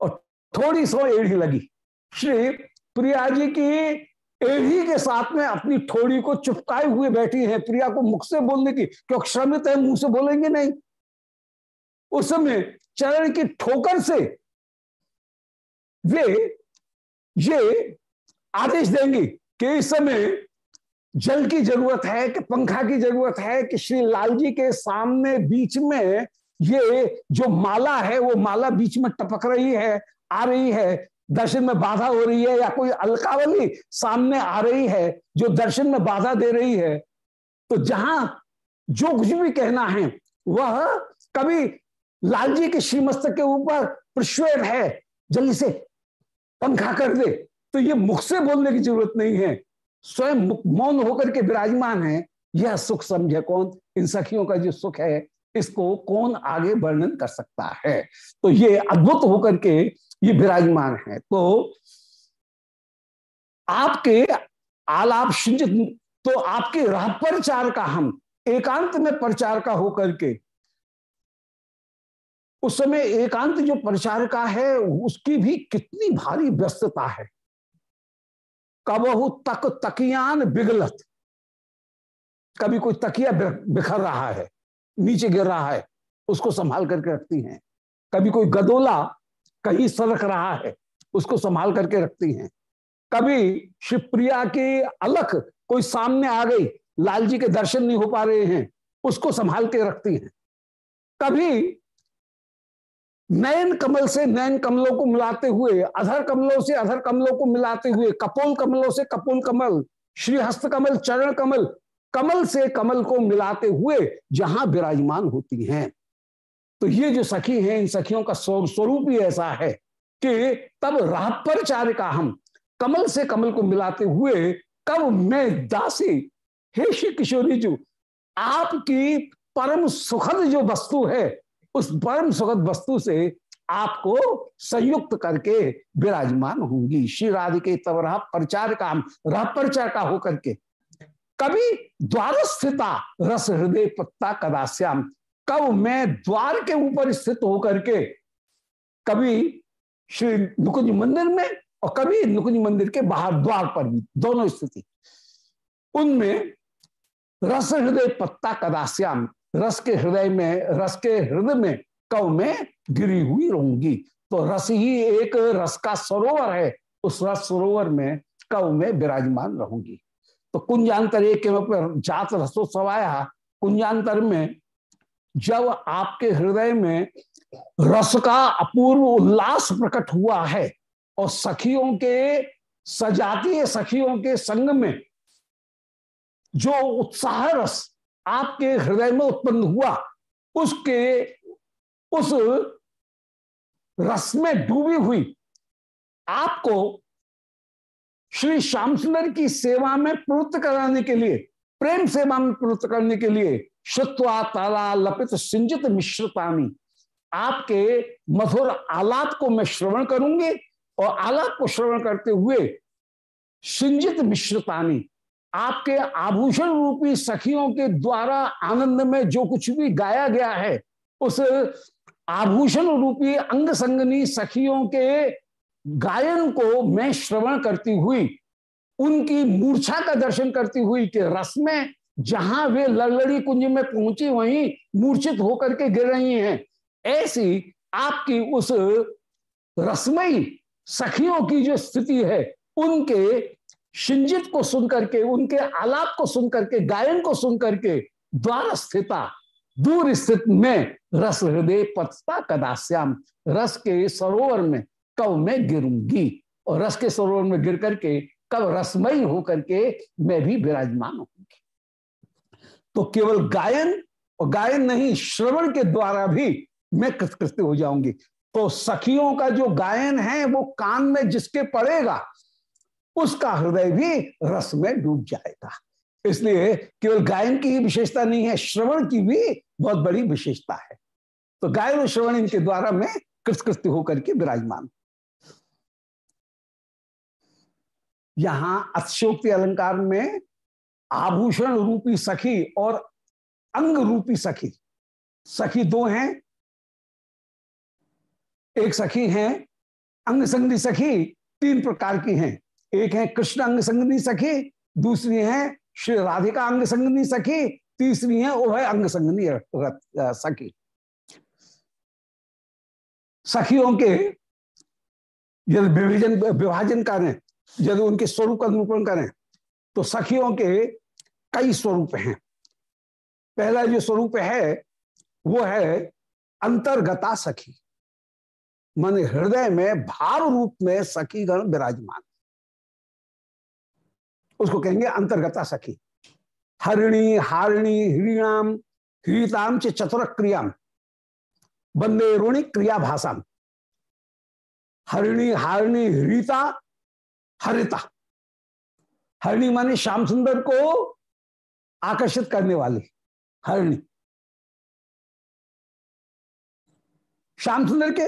और थोड़ी सो एड़ी लगी। श्री प्रिया जी की एड़ी के साथ में अपनी थोड़ी को चुपकाए हुए बैठी है। प्रिया को मुख से बोलने की क्योंकि श्रमित है, मुँह से बोलेंगे नहीं। उस समय चरण की ठोकर से वे ये आदेश देंगी कि इस समय जल की ज़रूरत है, कि पंखा की ज़रूरत है, कि श्री लाल जी के सामने बीच में ये जो माला है, वो माला बीच में टपक रही है, आ रही है। दर्शन में बाधा हो रही है या कोई अलकावली सामने आ रही है, जो दर्शन में बाधा दे रही है तो जहाँ जो कुछ भी कहना है, वह कभी लाल जी के श्रीमस्तक के ऊपर प्रश्वेत है, जल्दी से पंखा कर दे। तो ये मुख से बोलने की ज़रूरत नहीं है। स्वयं मौन होकर के विराजमान है। यह सुख समझे कौन? इन सखियों का जो सुख है इसको कौन आगे वर्णन कर सकता है? तो ये अद्भुत होकर के ये विराजमान है। तो आपके आलाप सिंचित तो आपके राह प्रचार का हम, एकांत में प्रचार का होकर के, उस समय एकांत जो प्रचार का है, उसकी भी कितनी भारी व्यस्तता है। कबहु तक तकियान बिगलत। कभी कोई तकिया बिखर रहा है। नीचे गिर रहा है, उसको संभाल करके रखती हैं। कभी कोई गदोला कहीं सरक रहा है, उसको संभाल करके रखती हैं। कभी शिवप्रिया की अलख कोई सामने आ गई लाल जी के दर्शन नहीं हो पा रहे हैं, उसको संभाल के रखती हैं। कभी नयन कमल से नयन कमलों को मिलाते हुए, अधर कमलों से अधर कमलों को मिलाते हुए, कपोल कमलों से कपोल कमल, श्रीहस्त कमल, चरण कमल कमल से कमल को मिलाते हुए जहाँ विराजमान होती हैं। तो ये जो सखी हैं, इन सखियों का स्वरूप ही ऐसा है कि तब राह पर का हम कमल से कमल को मिलाते हुए कब मैं दासी, हे श्री किशोरी जी, आपकी परम सुखद जो वस्तु है, उस परम सुखद वस्तु से आपको संयुक्त करके विराजमान होंगी। श्री राधिके तब रहा प्रचार का रह प्रचार का होकर के कभी द्वार स्थिता रस हृदय पत्ता कदाश्याम कब मैं द्वार के ऊपर स्थित होकर के कभी श्री नुकुंज मंदिर में और कभी नुकुंज मंदिर के बाहर द्वार पर भी, दोनों स्थिति। उनमें रस हृदय पत्ता कदाश्याम रस के हृदय में, रस के हृदय में कव में गिरी हुई रहूँगी। तो रस ही एक रस का सरोवर है। उस रस सरोवर में कव में विराजमान रहूँगी। तो कुंजांतर एक जात रसोत्सवाया कुंजांतर में जब आपके हृदय में रस का अपूर्व उल्लास प्रकट हुआ है और सखियों के, सजातीय सखियों के संग में जो उत्साह रस आपके हृदय में उत्पन्न हुआ, उसके, उस रस में डूबी हुई, आपको श्री श्याम सुंदर की सेवा में प्रवृत्त कराने के लिए, प्रेम सेवा में प्रवृत्त करने के लिए शुत्वा ताला लपित सिंचित मिश्रतानी आपके मधुर आलाप को मैं श्रवण करूँगी और आलाप को श्रवण करते हुए सिंजित मिश्रतानी आपके आभूषण रूपी सखियों के द्वारा आनंद में जो कुछ भी गाया गया है, उस आभूषण रूपी अंग संगनी सखियों के गायन को मैं श्रवण करती हुई, उनकी मूर्छा का दर्शन करती हुई कि रस में, जहाँ वे लड़लड़ी कुंज में पहुँची, वहीं मूर्छित होकर के गिर रही हैं। ऐसी आपकी उस रसमयी सखियों की जो स्थिति है, उनके शिंजित को सुनकर के, उनके आलाप को सुन करके गायन को सुनकर के द्वार स्थिता दूर स्थित में रस हृदय पथता कदाश्याम रस के सरोवर में कब मैं गिरूँगी? और रस के सरोवर में गिर करके, कब रसमयी होकर के मैं भी विराजमान होंगी तो केवल गायन और गायन नहीं, श्रवण के द्वारा भी मैं कृतकृत्य हो जाऊँगी। तो सखियों का जो गायन है, वो कान में जिसके पड़ेगा, उसका हृदय भी रस में डूब जाएगा। इसलिए केवल गायन की ही विशेषता नहीं है, श्रवण की भी बहुत बड़ी विशेषता है। तो गायन और श्रवण इनके द्वारा मैं कृतकृत्य होकर के विराजमान यहाँ अतिशोक्ति अलंकार में आभूषण रूपी सखी और अंग रूपी सखी। सखी दो हैं। एक सखी है, अंग संगि सखी तीन प्रकार की हैं। एक है कृष्ण अंग संगनी सखी, दूसरी है श्री राधिका अंग संगनी सखी, तीसरी है है अंग संगनी सखी। सखियों के यदि विभाजन विभाजन करें यदि उनके स्वरूप का निरूपण करें तो सखियों के कई स्वरूप हैं। पहला जो स्वरूप है, वो है अंतर्गता सखी। मन हृदय में भाव रूप में सखी गण विराजमान। उसको कहेंगे अंतर्गता सखी। हरिणी, हारिणी, हृणाम, हृताम च चतुर क्रियाम बंदे ऋणी क्रिया भाषा हरिणी, हारिणी, हृता हरिता। हरिणी माने श्याम सुंदर को आकर्षित करने वाली हरिणी। श्याम सुंदर के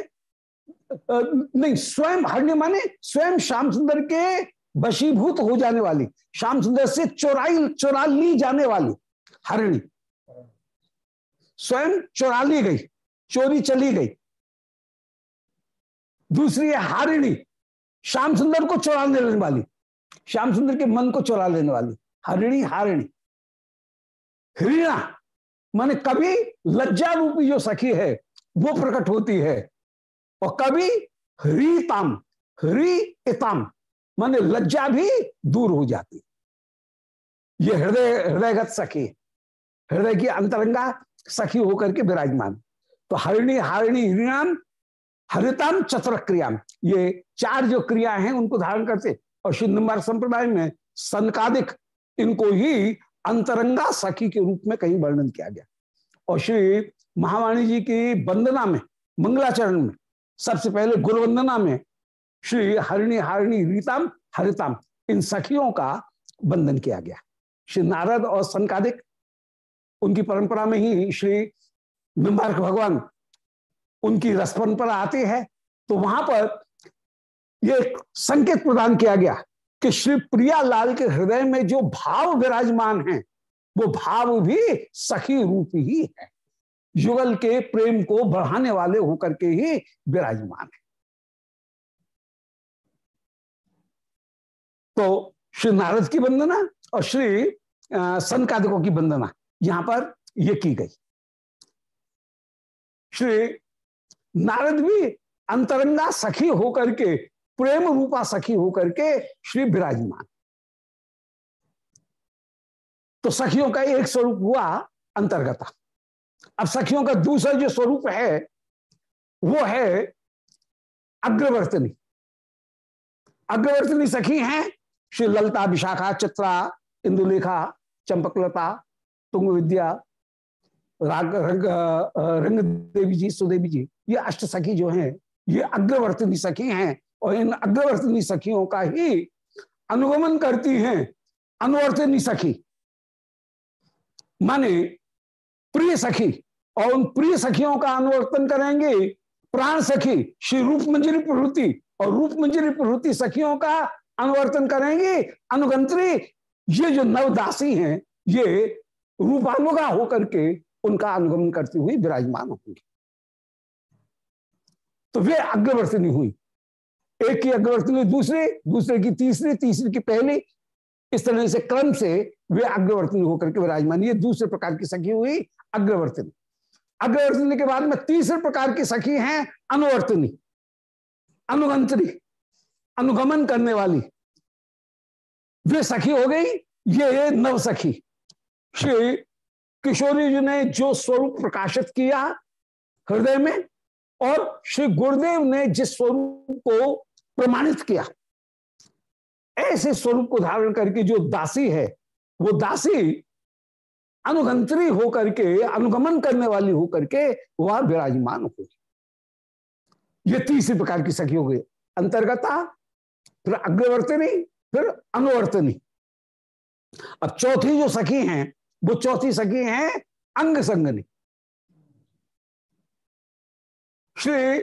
नहीं, स्वयं, हरणी माने स्वयं श्याम सुंदर के वशीभूत हो जाने वाली, श्याम सुंदर से चोराई चोरा ली जाने वाली हरिणी। स्वयं चोरा ली गई, चोरी चली गई। दूसरी है हारिणी। श्याम सुंदर को चुरा लेने वाली, श्याम सुंदर के मन को चुरा लेने वाली, हरिणी, हारिणी। हरिणा माने कभी लज्जा रूपी जो सखी है, वो प्रकट होती है। और कभी हरीताम हरी इताम माने लज्जा भी दूर हो जाती ये हृदय, हृदयगत सखी, हृदय की अंतरंगा सखी होकर के विराजमान। तो हरिणी, हारिणी हरिणाम हरिताम चतुर क्रिया ये चार जो क्रिया हैं, उनको धारण करते। और शुद्ध संप्रदाय में सनकादिक, इनको ही अंतरंगा सखी के रूप में कहीं वर्णन किया गया। और श्री महावाणी जी की वंदना में, मंगलाचरण में, सबसे पहले गुरु वंदना में श्री हरिणी हरिणी रीताम, हरिताम, इन सखियों का बंधन किया गया। श्री नारद और संकादिक उनकी परंपरा में ही श्री निम्बार्क भगवान उनकी रस परंपरा आती है तो वहाँ पर ये संकेत प्रदान किया गया कि श्री प्रिया लाल के हृदय में जो भाव विराजमान है, वो भाव भी सखी रूप ही है। युगल के प्रेम को बढ़ाने वाले होकर के ही विराजमान है। तो श्री नारद की वंदना और श्री संकादिकों की वंदना, यहाँ पर यह की गई। श्री नारद भी अंतरंगा सखी होकर के, प्रेम रूपा सखी होकर के श्री विराजमान। तो सखियों का एक स्वरूप हुआ अंतर्गता। अब सखियों का दूसरा जो स्वरूप है, वो है अग्रवर्तनी। अग्रवर्तनी सखी हैं, श्री ललता, विशाखा, चित्रा, इंदुलेखा, चंपकलता तुंग विद्या राग, रंग रंग देवी जी, सुदेवी जी। ये अष्ट सखी जो हैं, ये अग्रवर्तनी सखी हैं और इन अग्रवर्तनी सखियों का ही अनुगमन करती हैं अनुवर्तनी सखी। माने प्रिय सखी और उन प्रिय सखियों का अनुवर्तन करेंगे प्राण सखी, श्री रूप मंजरी प्रवृत्ति और रूप मंजरी प्रवृत्ति सखियों का अनुवर्तन करेंगे। अनुगंत्री, ये जो नवदासी हैं, ये रूपानुगा होकर के उनका अनुगमन करती हुई विराजमान होंगी। तो वे अग्रवर्तनी हुई। एक की अग्रवर्तनी दूसरे दूसरे की तीसरी तीसरी की पहली। इस तरह से क्रम से वे अग्रवर्तनी होकर के विराजमान। ये दूसरे प्रकार की सखी हुई अग्रवर्तनी अग्रवर्तनी के बाद में तीसरे प्रकार की सखी हैं अनुवर्तनी अनुगंत्री अनुगमन करने वाली। वे सखी हो गई, ये नव सखी। श्री किशोरी जी ने जो स्वरूप प्रकाशित किया हृदय में और श्री गुरुदेव ने जिस स्वरूप को प्रमाणित किया, ऐसे स्वरूप को धारण करके जो दासी है, वो दासी अनुगंत्री होकर के, अनुगमन करने वाली होकर के वह विराजमान हो ये तीसरी प्रकार की सखी हो गई। अंतर्गता, फिर अग्रवर्तनी, फिर अनुवर्तनी। अब चौथी जो सखी हैं, वो चौथी सखी हैं अंग संगनी श्री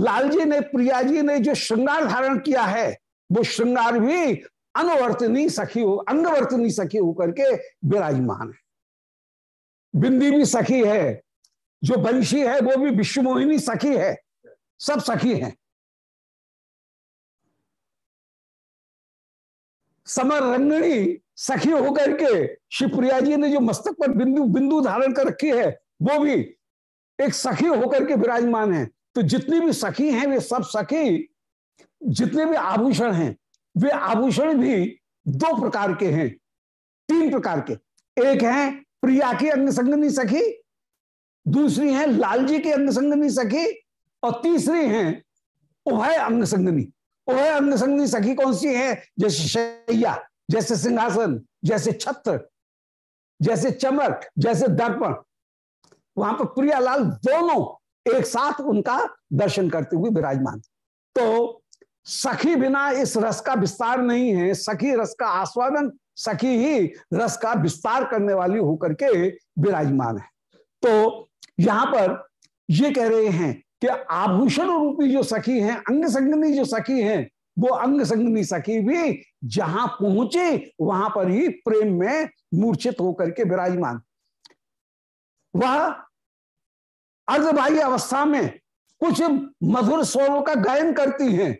लालजी ने प्रिया जी ने जो श्रृंगार धारण किया है, वो श्रृंगार भी अनुवर्तनी सखी हो, अंगवर्तनी सखी होकर के विराजमान है। बिंदी भी सखी है, जो बंशी है, वो भी विश्वमोहिनी सखी है, सब सखी हैं। समर रंगणी सखी होकर के शिवप्रिया जी ने जो मस्तक पर बिंदु बिंदु धारण कर रखी है, वो भी एक सखी होकर के विराजमान है। तो जितनी भी सखी हैं, वे सब सखी, जितने भी आभूषण हैं, वे आभूषण भी दो प्रकार के हैं, तीन प्रकार के। एक है प्रिया की अंग संगनी सखी, दूसरी है लालजी की अंग संगनी सखी, और तीसरी है उभय अंग संगनी उभय अंग संगनी सखी कौन सी है? जैसे शैया, जैसे सिंहासन, जैसे छत्र, जैसे चमक, जैसे दर्पण। वहाँ पर प्रियालाल दोनों एक साथ उनका दर्शन करते हुए विराजमान। तो सखी बिना इस रस का विस्तार नहीं है, सखी रस का आस्वादन, सखी ही रस का विस्तार करने वाली होकर के विराजमान है। तो यहाँ पर ये कह रहे हैं कि आभूषण रूपी जो सखी हैं अंग संगनी जो सखी हैं, वो अंग संगनी सखी भी जहाँ पहुँचे, वहाँ पर ही प्रेम में मूर्छित होकर के विराजमान। वह अर्धबाह्य अवस्था में कुछ मधुर स्वरों का गायन करती हैं।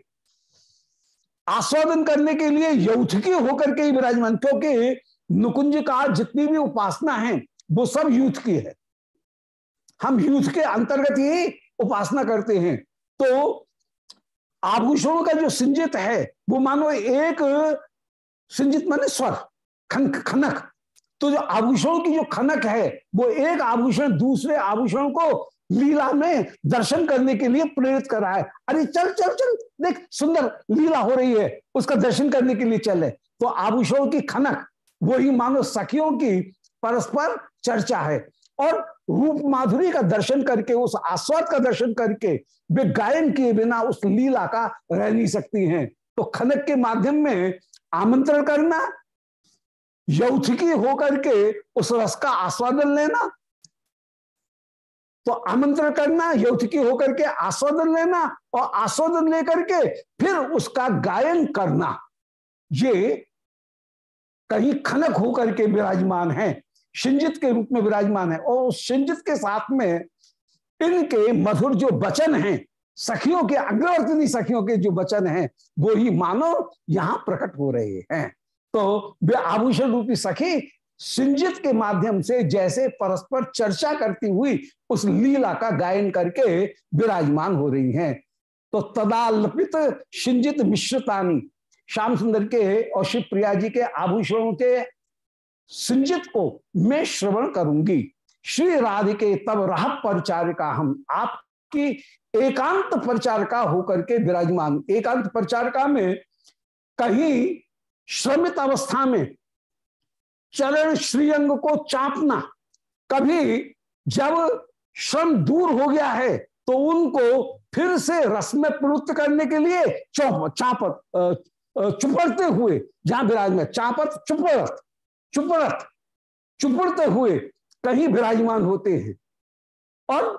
आस्वादन करने के लिए यौथकी होकर के ही विराजमान, क्योंकि नुकुंज का जितनी भी उपासना है, वो सब यूथ की है। हम यूथ के अंतर्गत ही उपासना करते हैं। तो आभूषणों का जो सिंजित है, वो मानो एक सिंजित माने स्वर खन खनक। तो जो आभूषणों की जो खनक है, वो एक आभूषण दूसरे आभूषण को लीला में दर्शन करने के लिए प्रेरित कर रहा है। अरे चल चल चल, देख, सुंदर लीला हो रही है, उसका दर्शन करने के लिए चले तो आभूषणों की खनक, वही मानो सखियों की परस्पर चर्चा है। और रूप माधुरी का दर्शन करके, उस आस्वाद का दर्शन करके, वे गायन किए बिना उस लीला का रह नहीं सकती हैं। तो खनक के माध्यम में आमंत्रण करना, यौथिकी होकर के उस रस का आस्वादन लेना तो आमंत्रण करना यौथिकी होकर के आस्वादन लेना और आस्वादन लेकर के फिर उसका गायन करना। ये कहीं खनक होकर के विराजमान है शिंजित के रूप में विराजमान है और उस शिंजित के साथ में इनके मधुर जो वचन हैं, सखियों के, अग्रवर्तनी सखियों के जो वचन हैं, वो ही मानो यहाँ प्रकट हो रहे हैं। तो वे आभूषण रूपी सखी सिंजित के माध्यम से जैसे परस्पर चर्चा करती हुई उस लीला का गायन करके विराजमान हो रही हैं। तो तदालपित सिंजित मिश्रतानी, श्याम सुंदर के और शिव प्रिया जी के आभूषणों के सिंजित को मैं श्रवण करूँगी। श्री राधिके तब रह परिचारिका हम आपकी एकांत परिचारिका होकर के विराजमान। एकांत परिचारिका में कहीं श्रमित अवस्था में चरण श्रीअंग को चापना। कभी जब श्रम दूर हो गया है तो उनको फिर से रस में प्रवृत्त करने के लिए चौप चापत चुपड़ते हुए, जहाँ विराजमान, चापत, चुपड़त चुपड़त, चुपड़ते हुए कहीं विराजमान होते हैं। और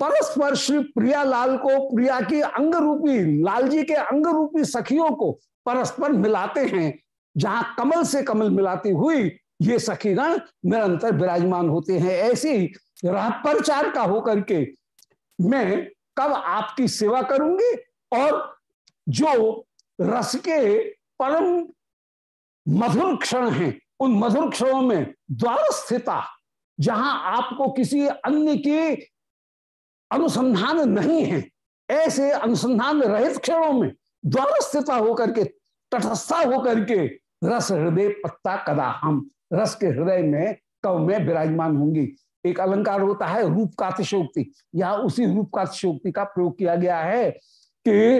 परस्पर श्री प्रिया लाल को, प्रिया की अंग रूपी लाल जी के अंग रूपी सखियों को परस्पर मिलाते हैं, जहाँ कमल से कमल मिलाती हुई ये सखीगण निरंतर विराजमान होते हैं। ऐसी राह प्रचार का होकर के मैं कब आपकी सेवा करूँगी? और जो रस के परम मधुर क्षण हैं, उन मधुर क्षणों में द्वार जहाँ आपको किसी अन्य के अनुसंधान नहीं है, ऐसे अनुसंधान रहित क्षणों में द्वार स्थिता होकर के, तटस्था होकर के रस हृदय पत्ता कदा हम रस के हृदय में कव में विराजमान होंगी। एक अलंकार होता है रूप का अतिशोक्ति यह उसी रूप का अतिशोक्ति का प्रयोग किया गया है कि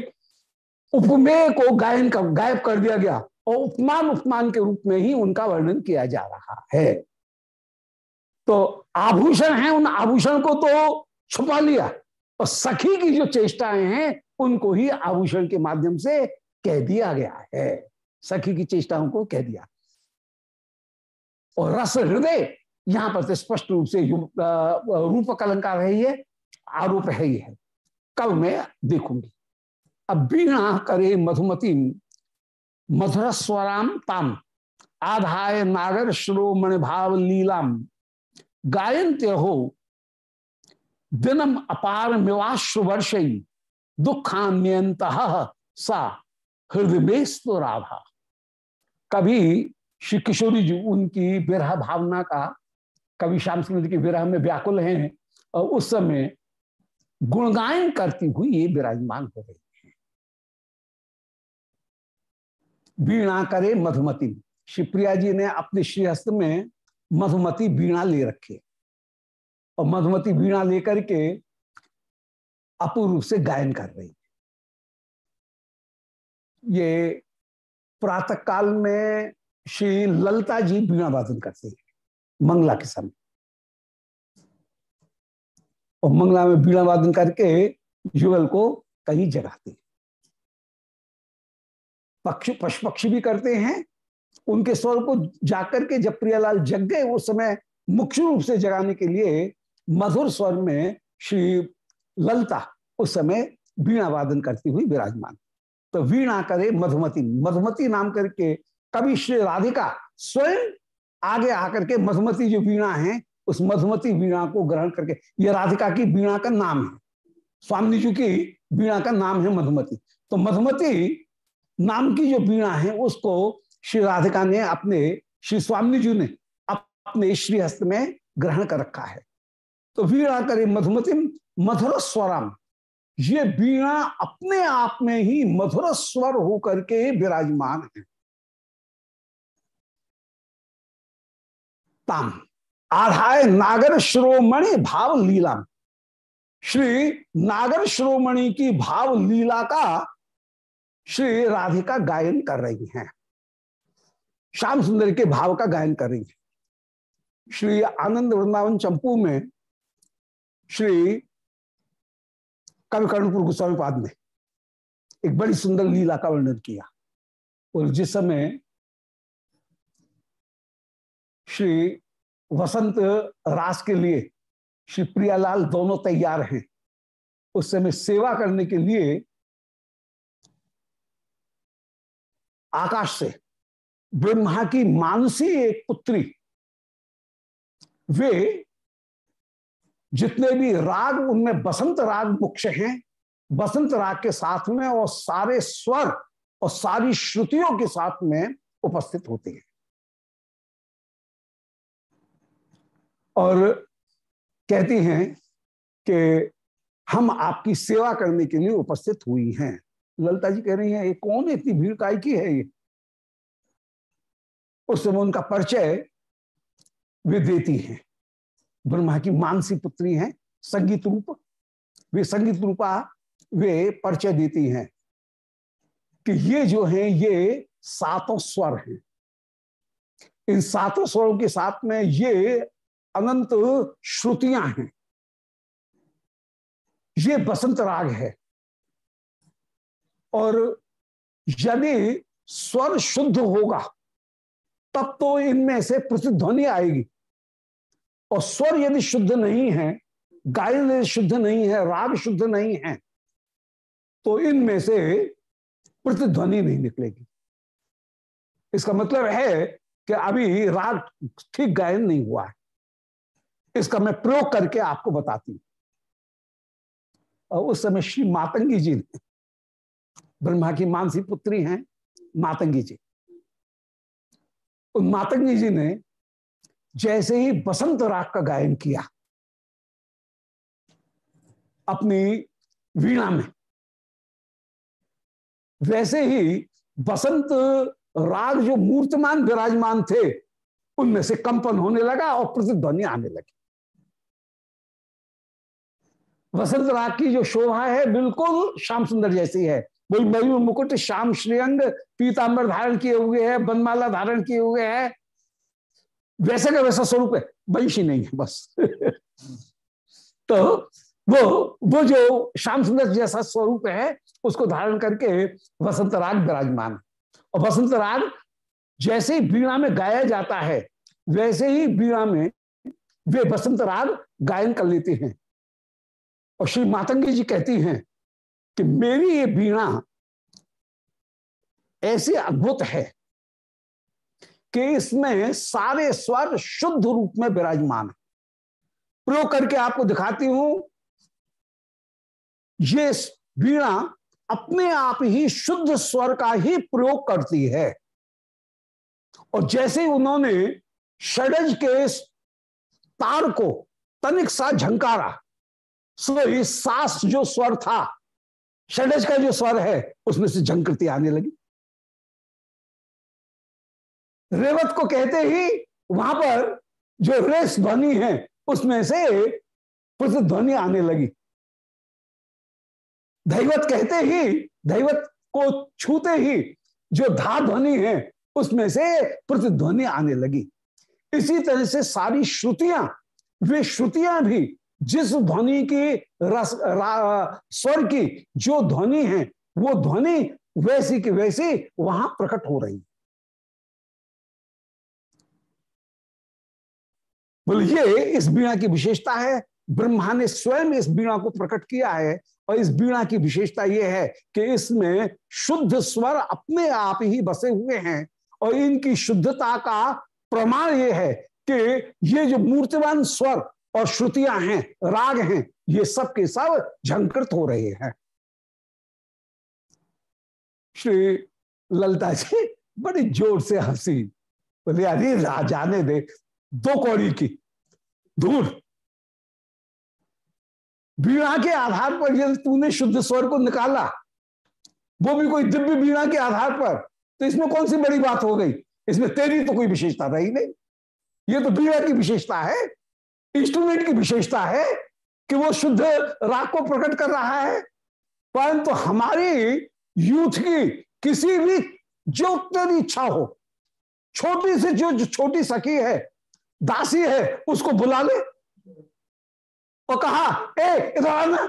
उपमेय को गायन का गायब कर दिया गया और उपमान उपमान के रूप में ही उनका वर्णन किया जा रहा है। तो आभूषण है, उन आभूषण को तो छुपा लिया। और सखी की जो चेष्टाएँ हैं, उनको ही आभूषण के माध्यम से कह दिया गया है। सखी की चेष्टाओं को कह दिया और रस हृदय, यहाँ पर स्पष्ट रूप से रूप अलंकार है ये, आरोप है ही है। कल मैं देखूँगी। अब बीणा करे मधुमती मधुर स्वराम ताम, आधाय नागर श्रोमण भाव लीलाम गायन्त्य हो, दिनम अपार मिवाश्रु वर्ष दुखान्यंत सा हृदय में राधा। कभी श्री किशोरी जी, उनकी विरह भावना का कवि श्याम सुंदर की विरह में व्याकुल हैं और उस समय गुणगायन करती हुई ये विराजमान हो रही है। वीणा करे मधुमती। शिवप्रिया जी ने अपने श्रीहस्त में मधुमती वीणा ले रखे और मधुमती वीणा लेकर के अपूर्व से गायन कर रही है। ये प्रातः काल में श्री ललता जी वीणा वादन करते हैं, मंगला के समय और मंगला में वीणा वादन करके युगल को कहीं जगाते पक्ष पशु पक्षी भी करते हैं, उनके स्वर को जाकर के जब प्रियालाल जग गए, उस समय मुख्य रूप से जगाने के लिए मधुर स्वर में श्री ललता उस समय वीणा वादन करती हुई विराजमान। तो वीणा करे मधुमती मधुमती नाम करके कभी श्री राधिका स्वयं आगे आकर के मधुमती जो वीणा है, उस मधुमती वीणा को ग्रहण करके, ये राधिका की वीणा का नाम है। स्वामी जी की वीणा का नाम है मधुमती। तो मधुमती नाम की जो वीणा है, उसको श्री राधिका ने अपने, श्री स्वामी जी ने अपने श्री हस्त में ग्रहण कर रखा है। तो वीणा करे मधुमती, मधुर स्वरम। ये वीणा अपने आप में ही मधुर स्वर होकर के विराजमान है। ताम आधाय नागर श्रोमणि भाव लीला। श्री नागर श्रोमणि की भाव लीला का श्री राधिका गायन कर रही हैं। श्याम सुंदर के भाव का गायन कर रही है। श्री आनंद वृंदावन चंपू में, श्री कवि कर्णपुर गोस्वामी पाद में एक बड़ी सुंदर लीला का वर्णन किया। और जिस समय श्री वसंत रास के लिए, श्री प्रियालाल दोनों तैयार हैं। उस समय सेवा करने के लिए आकाश से, ब्रह्मा की मानसी एक पुत्री, वे जितने भी राग, उनमें बसंत राग मुख्य हैं। बसंत राग के साथ में और सारे स्वर और सारी श्रुतियों के साथ में उपस्थित होते हैं। और कहती हैं कि हम आपकी सेवा करने के लिए उपस्थित हुई हैं। ललता जी कह रही हैं, ये कौन इतनी भीड़ काय की है ये? उस समय उनका परिचय वे देती हैं। ब्रह्मा की मानसी पुत्री हैं, संगीत रूप। वे संगीत रूपा वे परिचय देती हैं कि ये जो हैं, ये सातों स्वर हैं। इन सातों स्वरों के साथ में ये अनंत श्रुतियाँ हैं। ये बसंत राग है। और यदि स्वर शुद्ध होगा, तब तो इनमें से प्रतिध्वनि आएगी। और स्वर यदि शुद्ध नहीं है, गायन यदि शुद्ध नहीं है, राग शुद्ध नहीं है तो इनमें से प्रतिध्वनि नहीं निकलेगी। इसका मतलब है कि अभी राग ठीक गायन नहीं हुआ है। इसका मैं प्रयोग करके आपको बताती हूँ। और उस समय श्री मातंगी जी ने, ब्रह्मा की मानसी पुत्री हैं मातंगी जी। उन मातंगी जी ने जैसे ही बसंत राग का गायन किया, अपनी वीणा में, वैसे ही बसंत राग जो मूर्तमान विराजमान थे, उनमें से कंपन होने लगा और प्रतिध्वनि आने लगी। वसंत राग की जो शोभा है बिल्कुल श्याम सुंदर जैसी है। बोल मयूर मुकुट, श्याम श्रीअंग पीताम्बर धारण किए हुए है, बनमाला धारण किए हुए है। वैसे का वैसा स्वरूप है, वंशी नहीं है, बस। [laughs] तो वो वो जो श्याम सुंदर जैसा स्वरूप है, उसको धारण करके वसंत राग विराजमान। और वसंत राग जैसे ही बीणा में गाया जाता है, वैसे ही बीणा में वे बसंत राग गायन कर लेते हैं। और श्री मातंगी जी कहती हैं कि मेरी ये बीणा ऐसी अद्भुत है कि इसमें सारे स्वर शुद्ध रूप में विराजमान है। प्रयोग करके आपको दिखाती हूँ, ये बीणा अपने आप ही शुद्ध स्वर का ही प्रयोग करती है। और जैसे उन्होंने षडज के तार को तनिक सा झंकारा सो इस सास जो स्वर था, षडज का जो स्वर है, उसमें से झंकृति आने लगी। रेवत को कहते ही वहाँ पर जो रेस ध्वनि है, उसमें से प्रतिध्वनि आने लगी। दैवत कहते ही, दैवत को छूते ही जो धा ध्वनि है, उसमें से प्रतिध्वनि आने लगी। इसी तरह से सारी श्रुतियाँ, वे श्रुतियाँ भी जिस ध्वनि की रस स्वर की जो ध्वनि है, वो ध्वनि वैसी की वैसी वहाँ प्रकट हो रही बोले, ये इस बीणा की विशेषता है। ब्रह्मा ने स्वयं इस बीणा को प्रकट किया है और इस बीणा की विशेषता यह है कि इसमें शुद्ध स्वर अपने आप ही बसे हुए हैं और इनकी शुद्धता का प्रमाण यह है कि ये जो मूर्तिवान स्वर और श्रुतियाँ हैं, राग हैं, ये सब के सब झंकृत हो रहे हैं। श्री ललता जी बड़ी ज़ोर से हँसी। बोले, अरे जाने दे दो कौड़ी की दूर बीणा के आधार पर यदि तूने शुद्ध स्वर को निकाला, वो भी कोई दिव्य बीणा के आधार पर तो इसमें कौन सी बड़ी बात हो गई? इसमें तेरी तो कोई विशेषता रही नहीं। ये तो बीणा की विशेषता है इंस्ट्रूमेंट की विशेषता है कि वो शुद्ध राग को प्रकट कर रहा है। परंतु तो हमारी यूथ की किसी भी जो इच्छा हो छोटी से जो, जो छोटी सखी है दासी है उसको बुला ले और कहा ए इधर आना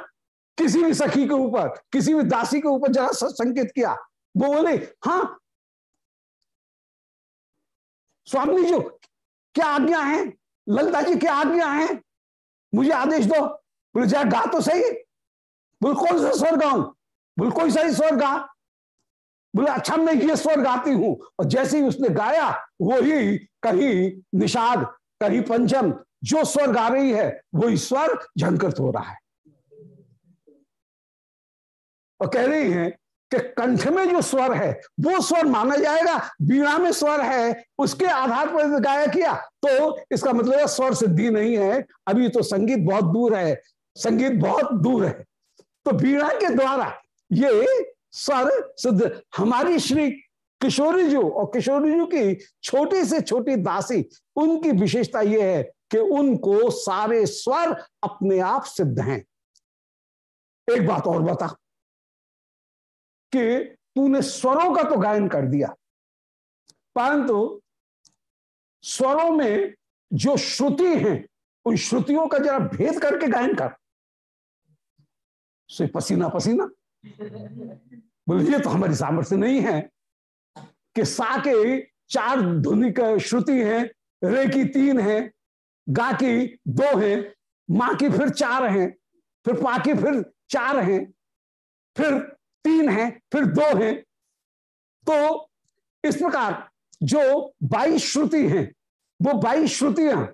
किसी भी सखी के ऊपर किसी भी दासी के ऊपर जरा संकेत किया वो बोले हाँ स्वामी जी क्या आज्ञा है? ललिता जी क्या आज्ञा है। मुझे आदेश दो। बोले जरा गा तो सही। बोले, कौन सा स्वर गाऊं? बोले, कोई सही स्वर गा। बोले अच्छा मैं ये स्वर गाती हूँ। और जैसे ही उसने गाया, वो ही कहीं निषाद, कहीं पंचम। जो स्वर गा रही है वो स्वर झंकृत हो रहा है। और कह रही है कि कंठ में जो स्वर है, वो स्वर माना जाएगा बीणा में स्वर है, उसके आधार पर गाया किया। तो इसका मतलब है स्वर सिद्धि नहीं है। अभी तो संगीत बहुत दूर है। संगीत बहुत दूर है। तो बीणा के द्वारा ये स्वर सिद्ध। हमारी श्री किशोरी जी और किशोरी जी की छोटी से छोटी दासी, उनकी विशेषता यह है कि उनको सारे स्वर अपने आप सिद्ध हैं। एक बात और बता। कि तूने स्वरों का तो गायन कर दिया। परंतु स्वरों में जो श्रुति है, उन श्रुतियों का जरा भेद करके गायन कर। से पसीना पसीना। बोले, ये तो हमारी सामर्थ्य नहीं है कि सा के चार ध्वनि श्रुति है, रे की तीन है, गा की दो है, माँ की फिर चार हैं, फिर पा की फिर चार हैं, फिर तीन हैं, फिर दो हैं। तो इस प्रकार जो बाईस श्रुति हैं, वो बाईस श्रुतियाँ,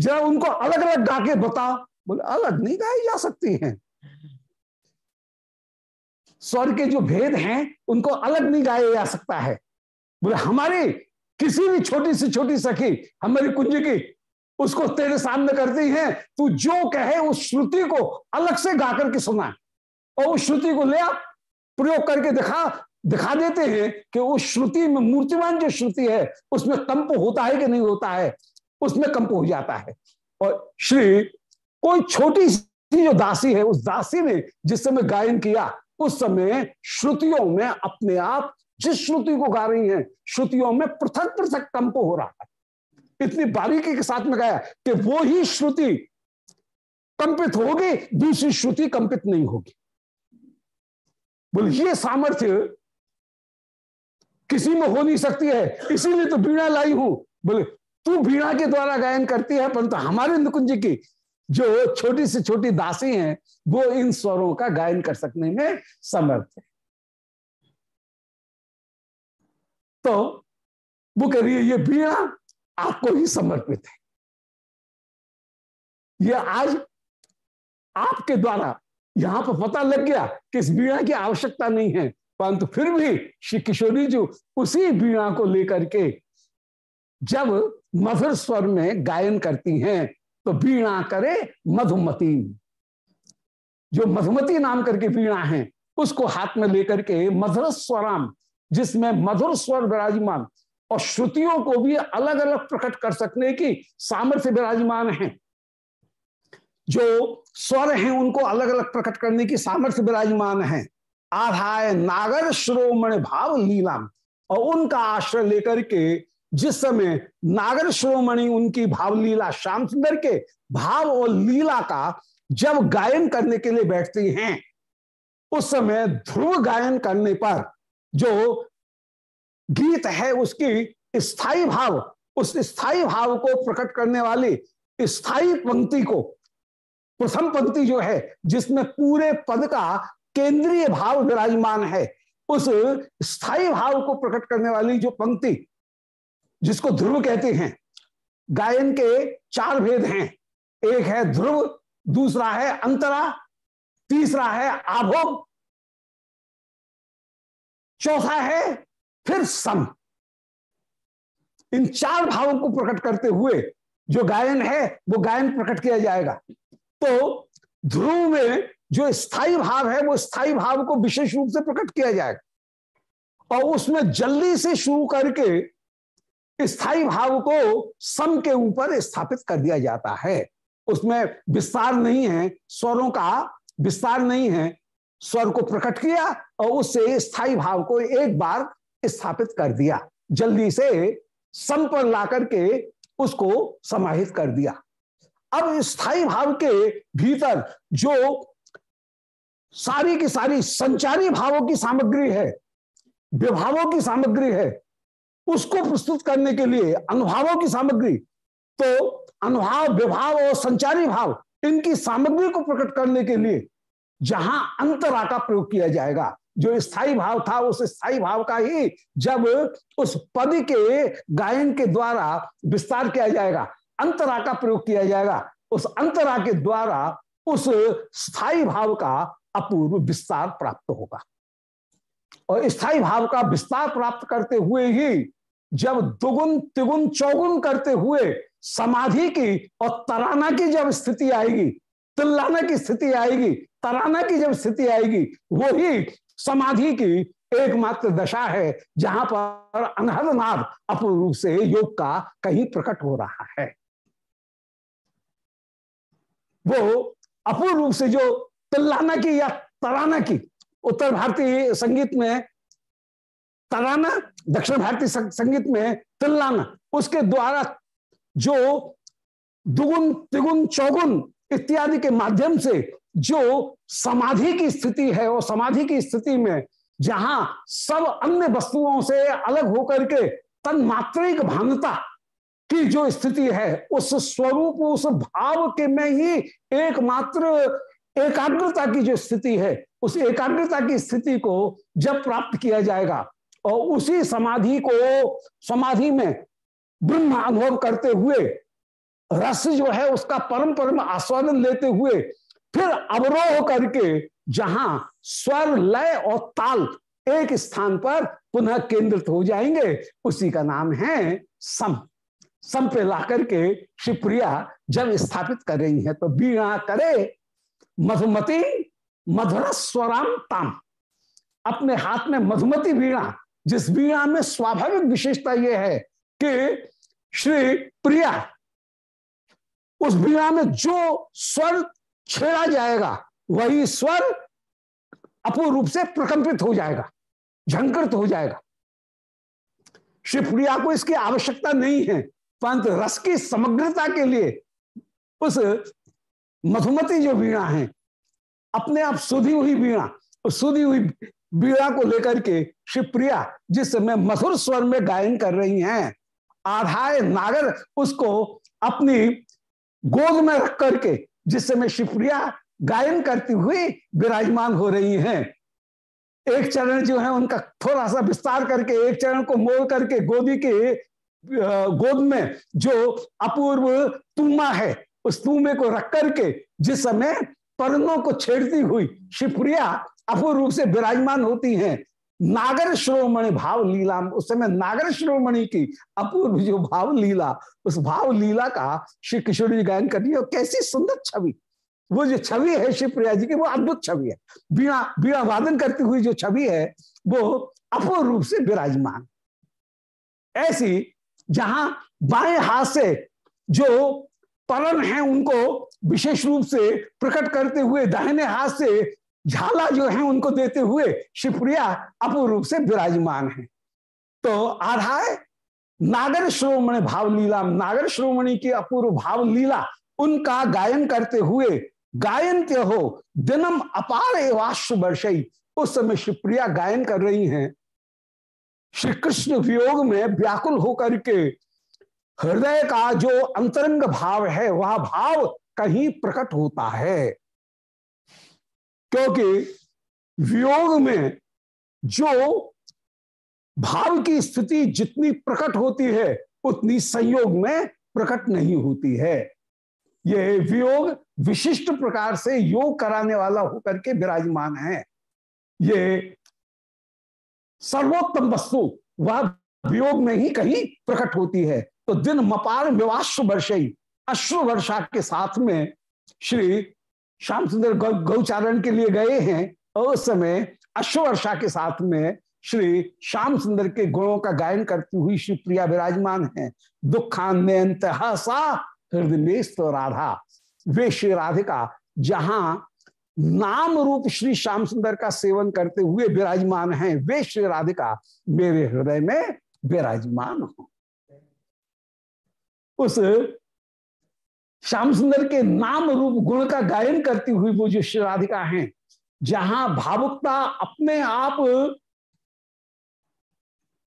जरा उनको अलग अलग गा के बताओ बोले, अलग नहीं गाई जा सकती हैं। स्वर के जो भेद हैं, उनको अलग नहीं गाया जा सकता है। बोले, हमारी किसी भी छोटी से छोटी सखी, हमारी कुंज की, उसको तेरे सामने करती हैं, तू जो कहे उस श्रुति को अलग से गा करके सुना। और उस श्रुति को ले प्रयोग करके दिखा दिखा देते हैं कि उस श्रुति में, मूर्तिमान जो श्रुति है, उसमें कंप होता है कि नहीं होता है? उसमें कंप हो जाता है। और श्री, कोई छोटी सी जो दासी है, उस दासी ने जिस समय गायन किया, उस समय श्रुतियों में अपने आप, जिस श्रुति को गा रही हैं, श्रुतियों में पृथक पृथक कंप हो रहा है। इतनी बारीकी के साथ में गाया कि वो ही श्रुति कंपित होगी, दूसरी श्रुति कंपित नहीं होगी। बोले, ये सामर्थ्य किसी में हो नहीं सकती है, इसीलिए तो बीणा लाई हूँ। बोले, तू बीणा के द्वारा गायन करती है, परंतु हमारे निकुंज की जो छोटी से छोटी दासी हैं, वो इन स्वरों का गायन कर सकने में समर्थ है। तो वो कह रही है, ये बीणा आपको ही समर्पित है। ये आज आपके द्वारा यहाँ पर पता लग गया कि इस बीणा की आवश्यकता नहीं है, परंतु फिर भी श्री किशोरी जी उसी बीणा को लेकर के जब मधुर स्वर में गायन करती हैं तो बीणा करे मधुमती। जो मधुमती नाम करके बीणा है, उसको हाथ में लेकर के मधुर स्वराम, जिसमें मधुर स्वर विराजमान, और श्रुतियों को भी अलग अलग प्रकट कर सकने की सामर्थ्य विराजमान है। जो स्वर हैं उनको अलग अलग प्रकट करने की सामर्थ्य विराजमान है। आधाय नागर श्रोमण भाव लीलाम और उनका आश्रय लेकर के जिस समय नागर श्रोमणि उनकी भाव लीला, श्याम सुंदर के भाव और लीला का जब गायन करने के लिए बैठती हैं, उस समय ध्रुव गायन करने पर जो गीत है उसकी स्थायी भाव, उस स्थायी भाव को प्रकट करने वाली स्थायी पंक्ति को प्रथम पंक्ति जो है, जिसमें पूरे पद का केंद्रीय भाव विराजमान है, उस स्थायी भाव को प्रकट करने वाली जो पंक्ति, जिसको ध्रुव कहते हैं, गायन के चार भेद हैं। एक है ध्रुव, दूसरा है अंतरा, तीसरा है आभोग, चौथा है फिर सम। इन चार भावों को प्रकट करते हुए जो गायन है, वो गायन प्रकट किया जाएगा। तो ध्रुव में जो स्थायी भाव है, वो स्थायी भाव को विशेष रूप से प्रकट किया जाएगा। और उसमें जल्दी से शुरू करके स्थायी भाव को सम के ऊपर स्थापित कर दिया जाता है। उसमें विस्तार नहीं है, स्वरों का विस्तार नहीं है, स्वर को प्रकट किया और उससे स्थायी भाव को एक बार स्थापित कर दिया। जल्दी से सम पर ला करके उसको समाहित कर दिया। अब स्थायी भाव के भीतर जो सारी की सारी संचारी भावों की सामग्री है, विभावों की सामग्री है, उसको प्रस्तुत करने के लिए अनुभावों की सामग्री तो अनुभाव, विभाव और संचारी भाव, इनकी सामग्री को प्रकट करने के लिए जहाँ अंतरा का प्रयोग किया जाएगा। जो स्थायी भाव था, उस स्थायी भाव का ही जब उस पद के गायन के द्वारा विस्तार किया जाएगा। अंतरा का प्रयोग किया जाएगा। उस अंतरा के द्वारा उस स्थायी भाव का अपूर्व विस्तार प्राप्त होगा। और स्थायी भाव का विस्तार प्राप्त करते हुए ही जब दुगुन, तिगुन, चौगुन करते हुए समाधि की और तराना की जब स्थिति आएगी, तिल्लाना की स्थिति आएगी, तराना की जब स्थिति आएगी, वही समाधि की एकमात्र दशा है जहाँ पर अनहद नाद अपूर्व से योग का कहीं प्रकट हो रहा है। वो अपूर्व रूप से जो तिल्लाना की या तराना की, उत्तर भारतीय संगीत में तराना, दक्षिण भारतीय संगीत में तिल्लाना उसके द्वारा जो दुगुन तिगुन चौगुन इत्यादि के माध्यम से जो समाधि की स्थिति है और समाधि की स्थिति में जहाँ सब अन्य वस्तुओं से अलग होकर के तन्मात्रिक भानता की जो स्थिति है, उस स्वरूप, उस भाव के में ही एकमात्र एकाग्रता की जो स्थिति है, उस एकाग्रता की स्थिति को जब प्राप्त किया जाएगा, और उसी समाधि को, समाधि में ब्रह्म अनुभव करते हुए, रस जो है, उसका परम परम आस्वादन लेते हुए, फिर अवरोह करके जहाँ स्वर, लय और ताल एक स्थान पर पुनः केंद्रित हो जाएँगे, उसी का नाम है सम। सम पे ला करके शिवप्रिया जब स्थापित कर रही है तो बीणा करे, मधुमती मधुर स्वराम ताम। अपने हाथ में मधुमती बीणा जिस बीणा में स्वाभाविक विशेषता यह है कि श्री प्रिया, उस बीणा में जो स्वर छेड़ा जाएगा, वही स्वर अपूर्ण रूप से प्रकंपित हो जाएगा, झंकृत हो जाएगा। शिवप्रिया को इसकी आवश्यकता नहीं है। परंतु रस की समग्रता के लिए उस मधुमती जो वीणा है, अपने आप सुधी हुई वीणा, उस सुधी हुई वीणा को लेकर के शिवप्रिया, जिस समय मधुर स्वर में गायन कर रही हैं आधाय नागर उसको अपनी गोद में रख करके, जिस समय शिवप्रिया गायन करती हुई विराजमान हो रही हैं, एक चरण जो है उनका थोड़ा सा विस्तार करके, एक चरण को मोड़ करके गोदी के गोद में जो अपूर्व तूमा है, उस तूमे को रख करके जिस समय पर्णों को छेड़ती हुई शिवप्रिया अपूर्व रूप से विराजमान होती हैं, नागर श्रोमणि भाव लीला, उस समय नागर श्रोमणि की अपूर्व जो भाव लीला, उस भाव लीला का श्री किशोर जी गायन कर रही है। कैसी सुंदर छवि। वो जो छवि है श्री प्रिया जी की, वो अद्भुत छवि है। बीणा बीणा वादन करती हुई जो छवि है, वो अपूर्व रूप से विराजमान। ऐसी जहाँ बाएँ हाथ से जो पलन है उनको विशेष रूप से प्रकट करते हुए, दाहिने हाथ से झाला जो है उनको देते हुए शिवप्रिया अपूर्व रूप से विराजमान है। तो आधार नागर श्रोमणी भाव लीला नागर श्रोमणी की अपूर्व भाव लीला उनका गायन करते हुए गायन के हो, दिनम अपार एवाश्व वर्षई उस समय शिवप्रिया गायन कर रही हैं। श्री कृष्ण वियोग में व्याकुल होकर के हृदय का जो अंतरंग भाव है, वह भाव कहीं प्रकट होता है। क्योंकि वियोग में जो भाव की स्थिति जितनी प्रकट होती है, उतनी संयोग में प्रकट नहीं होती है। यह वियोग विशिष्ट प्रकार से योग कराने वाला होकर के विराजमान है। ये सर्वोत्तम वस्तु वह वियोग में ही कहीं प्रकट होती है। तो दिन मपार विवाश्व वर्षई अश्व वर्षा के साथ में श्री श्याम सुंदर गौचारण के लिए गए हैं। और उस समय अश्व वर्षा के साथ में श्री श्याम सुंदर के गुणों का गायन करती हुई श्री प्रिया विराजमान है। दुखान्यंत हृदय में राधा वे श्री राधिका, जहाँ नाम रूप श्री श्याम सुंदर का सेवन करते हुए विराजमान हैं। वे श्री राधिका, मेरे हृदय में विराजमान हो। उस श्याम सुंदर के नाम रूप गुण का गायन करती हुई वो जो श्री राधिका हैं, जहाँ भावुकता अपने आप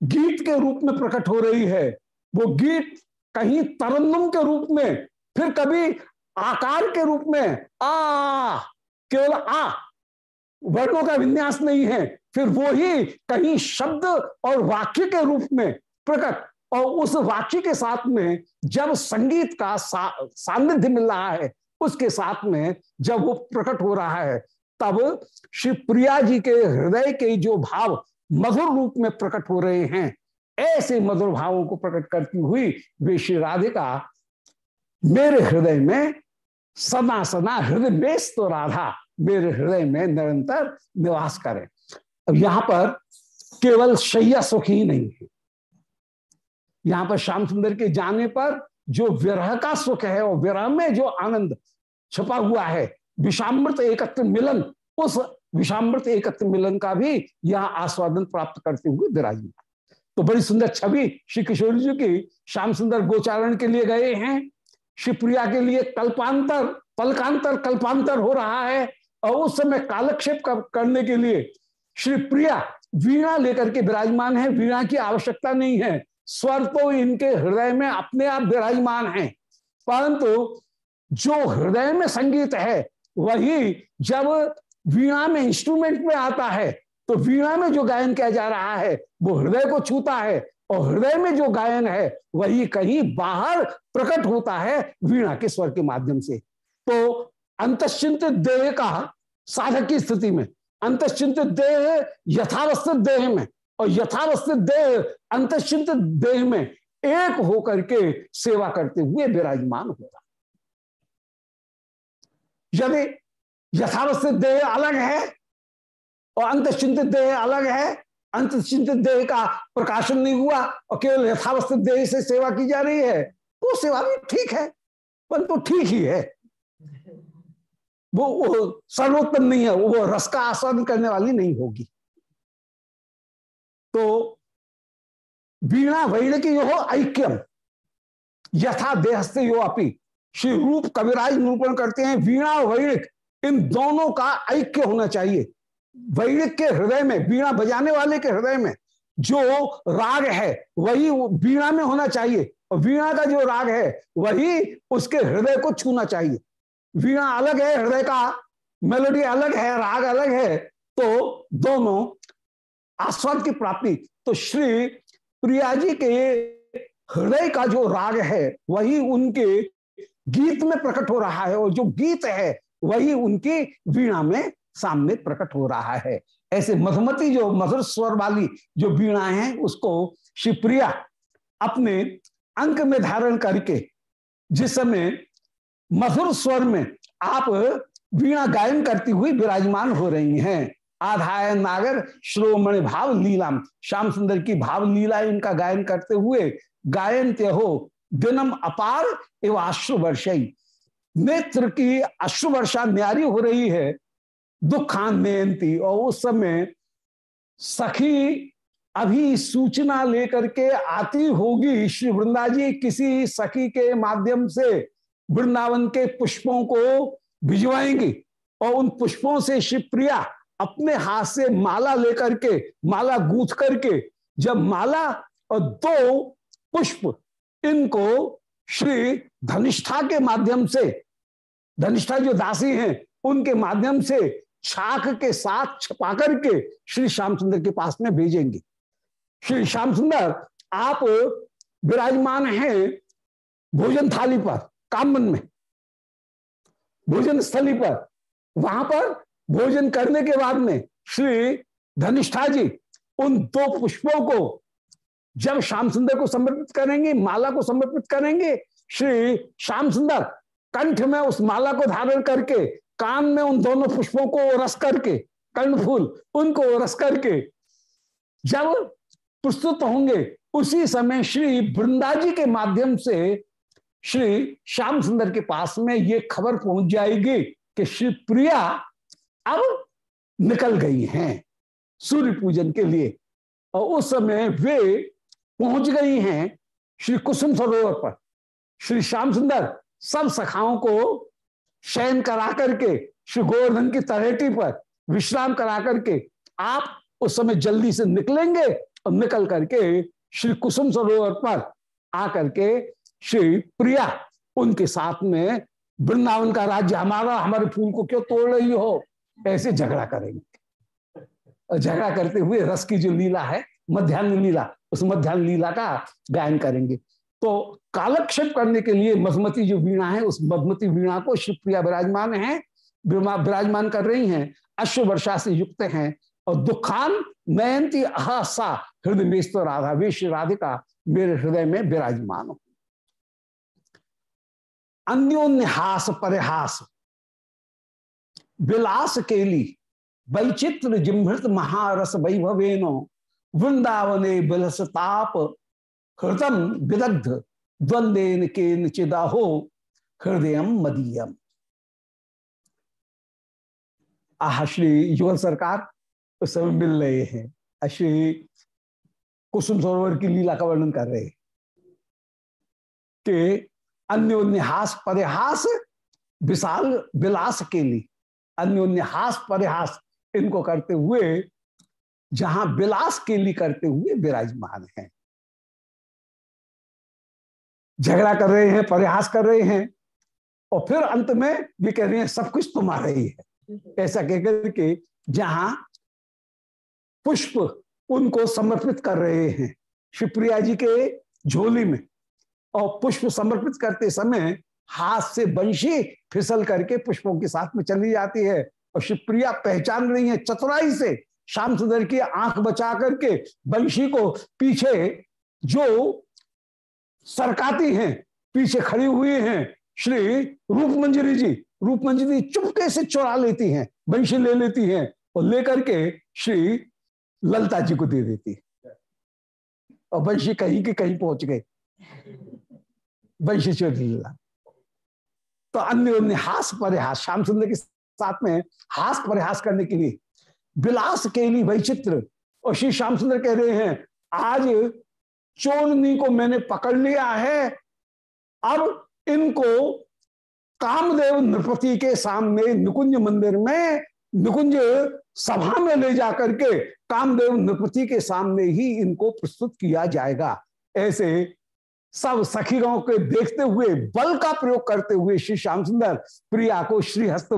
गीत के रूप में प्रकट हो रही है, वो गीत कहीं तरन्नुम के रूप में, फिर कभी आकार के रूप में, आ केवल आ वर्णों का विन्यास नहीं है फिर वो ही कहीं शब्द और वाक्य के रूप में प्रकट। और उस वाक्य के साथ में जब संगीत का सा, सानिध्य मिल रहा है उसके साथ में जब वो प्रकट हो रहा है तब श्री प्रिया जी के हृदय के जो भाव मधुर रूप में प्रकट हो रहे हैं ऐसे मधुर भावों को प्रकट करती हुई वे श्री राधिका मेरे हृदय में सदा सदा हृदय बेस तो राधा, मेरे हृदय में निरंतर निवास करें। अब यहाँ पर केवल शैया सुख ही नहीं है। यहाँ पर श्याम सुंदर के जाने पर जो विरह का सुख है और विरह में जो आनंद छुपा हुआ है, विषामृत एकत्र मिलन, उस विषामृत एकत्र मिलन का भी यह आस्वादन प्राप्त करते हुए विराजमान। तो बड़ी सुंदर छवि श्री किशोर जी की श्याम सुंदर गोचारण के लिए गए हैं। शिवप्रिया के लिए कल्पांतर पलकांतर कल्पांतर हो रहा है, और उस समय कालक्षेप करने के लिए श्री प्रिया वीणा लेकर के विराजमान है। वीणा की आवश्यकता नहीं है। स्वर तो इनके हृदय में अपने आप विराजमान है। परंतु जो हृदय में संगीत है, वही जब वीणा में इंस्ट्रूमेंट में आता है तो वीणा में जो गायन किया जा रहा है, वो हृदय को छूता है। और हृदय में जो गायन है, वही कहीं बाहर प्रकट होता है वीणा के स्वर के माध्यम से। तो अंतश्चिंतित देह का साधक की स्थिति में अंतश्चिंतित देह यथावस्थित देह में और यथावस्थित देह अंतश्चिंतित देह में एक होकर के सेवा करते हुए विराजमान होगा यदि यथावस्थित देह अलग है और अंतश्चिंतित देह अलग है अंत चिंतित देह का प्रकाशन नहीं हुआ और केवल यथावस्थित देह से सेवा की जा रही है वो सेवा भी ठीक है परंतु तो ठीक ही है। वो, वो सर्वोत्तम नहीं है वो रस का आस्वादन करने वाली नहीं होगी। तो वीणा वैण की यो ऐक्यम यथा देहस्ते यो अपी। श्री रूप कविराज निरूपण करते हैं वीणा वैणिक इन दोनों का ऐक्य होना चाहिए। वैदिक के हृदय में बीणा बजाने वाले के हृदय में जो राग है, वही बीणा में होना चाहिए। और वीणा का जो राग है, वही उसके हृदय को छूना चाहिए। वीणा अलग है हृदय का मेलोडी अलग है, राग अलग है तो दोनों आस्वाद की प्राप्ति। तो श्री प्रिया जी के हृदय का जो राग है, वही उनके गीत में प्रकट हो रहा है। और जो गीत है, वही उनकी वीणा में सामने प्रकट हो रहा है। ऐसे मधुमती जो मधुर स्वर वाली जो वीणा है, उसको शिवप्रिया अपने अंक में धारण करके जिस समय मधुर स्वर में आप वीणा गायन करती हुई विराजमान हो रही हैं। आधाय नागर, श्रोमणि भाव लीलाम श्याम सुंदर की भाव लीला इनका गायन करते हुए गायन ते हो दिनम अपार एवं अश्रु वर्षई नेत्र की अश्रु वर्षा न्यारी हो रही है। दुखान और उस समय सखी अभी सूचना लेकर के आती होगी श्री वृंदा जी किसी सखी के माध्यम से वृंदावन के पुष्पों को भिजवाएँगी और उन पुष्पों से शिवप्रिया अपने हाथ से माला लेकर के, माला गूंथ करके जब माला और दो पुष्प इनको श्री धनिष्ठा के माध्यम से, धनिष्ठा जो दासी हैं, उनके माध्यम से छाक के साथ छपा करके श्री श्याम सुंदर के पास में भेजेंगे। श्री श्याम सुंदर आप विराजमान हैं भोजन थाली पर, कामन में। भोजन स्थली पर। वहाँ पर भोजन करने के बाद में श्री धनिष्ठा जी उन दो पुष्पों को जब श्याम सुंदर को समर्पित करेंगे, माला को समर्पित करेंगे, श्री श्याम सुंदर कंठ में उस माला को धारण करके कान में उन दोनों पुष्पों को रस करके कर्णफूल उनको रस करके, जब प्रस्तुत होंगे, उसी समय श्री वृंदा जी के माध्यम से श्री श्याम सुंदर के पास में ये खबर पहुँच जाएगी कि श्री प्रिया अब निकल गई हैं सूर्य पूजन के लिए। और उस समय वे पहुँच गई हैं श्री कुसुम सरोवर पर। श्री श्याम सुंदर सब सखाओं को शयन करा करके, श्री गोवर्धन की तरेटी पर विश्राम करा करके आप उस समय जल्दी से निकलेंगे और निकल करके श्री कुसुम सरोवर पर आकर के श्री प्रिया, उनके साथ में वृंदावन का राज्य हमारा, हमारे फूल को क्यों तोड़ रही हो? ऐसे झगड़ा करेंगे। और झगड़ा करते हुए रस की जो लीला है, मध्यान्ह लीला, उस मध्यान्ह लीला का गायन करेंगे। तो कालक्षेप करने के लिए मधुमती जो वीणा है, उस मधुमती वीणा को शिवप्रिया विराजमान है विराजमान कर रही हैं अश्व वर्षा से युक्त हैं, और दुखान, नयंती, अहासा, हृदय में तो राधा वे श्री राधिका, मेरे हृदय में विराजमान हो। अन्योन्यहास परिहास, विलास केली, वैचित्र, जिमृत, महारस, वैभवेनो, वृंदावने बिलसताप हृदम विदग्ध, द्वंदेन के चिदाहो हृदय मदीयम। आह, श्री युगल सरकार, उस समय मिल रहे हैं। श्री कुसुम सरोवर की लीला का वर्णन कर रहे कि अन्योन्यहास परिहास, विशाल विलास के लिए। अन्योन्यहास परिहास इनको करते हुए, जहाँ विलास के लिए करते हुए विराजमान हैं। झगड़ा कर रहे हैं प्रयास कर रहे हैं और फिर अंत में भी कह रहे हैं सब कुछ तुम्हारा ही है। ऐसा कहकर के जहाँ पुष्प उनको समर्पित कर रहे हैं शिवप्रिया जी के झोली में और पुष्प समर्पित करते समय हाथ से बंशी फिसल करके पुष्पों के साथ में चली जाती है और शिवप्रिया पहचान रही है चतुराई से श्याम सुंदर की आँख बचा करके बंशी को पीछे जो सरकाती हैं, पीछे खड़ी हुई हैं। श्री रूप मंजरी जी रूप मंजरी चुपके से चुरा लेती हैं, बंशी ले लेती हैं और लेकर के श्री ललता जी को दे देती है। और बंशी कहीं के कहीं पहुँच गए। वंशी चोरी लीला। तो अन्य अन्य हास परिहास, श्याम सुंदर के साथ में हास परिहास करने के लिए, विलास के लिए वैचित्र, और श्री श्याम सुंदर कह रहे हैं, आज चोरनी को मैंने पकड़ लिया है। अब इनको कामदेव नृपति के सामने निकुंज मंदिर में, निकुंज सभा में ले जाकर के कामदेव नृपति के सामने ही इनको प्रस्तुत किया जाएगा। ऐसे सब सखी के देखते हुए, बल का प्रयोग करते हुए श्री श्याम सुंदर प्रिया को श्रीहस्त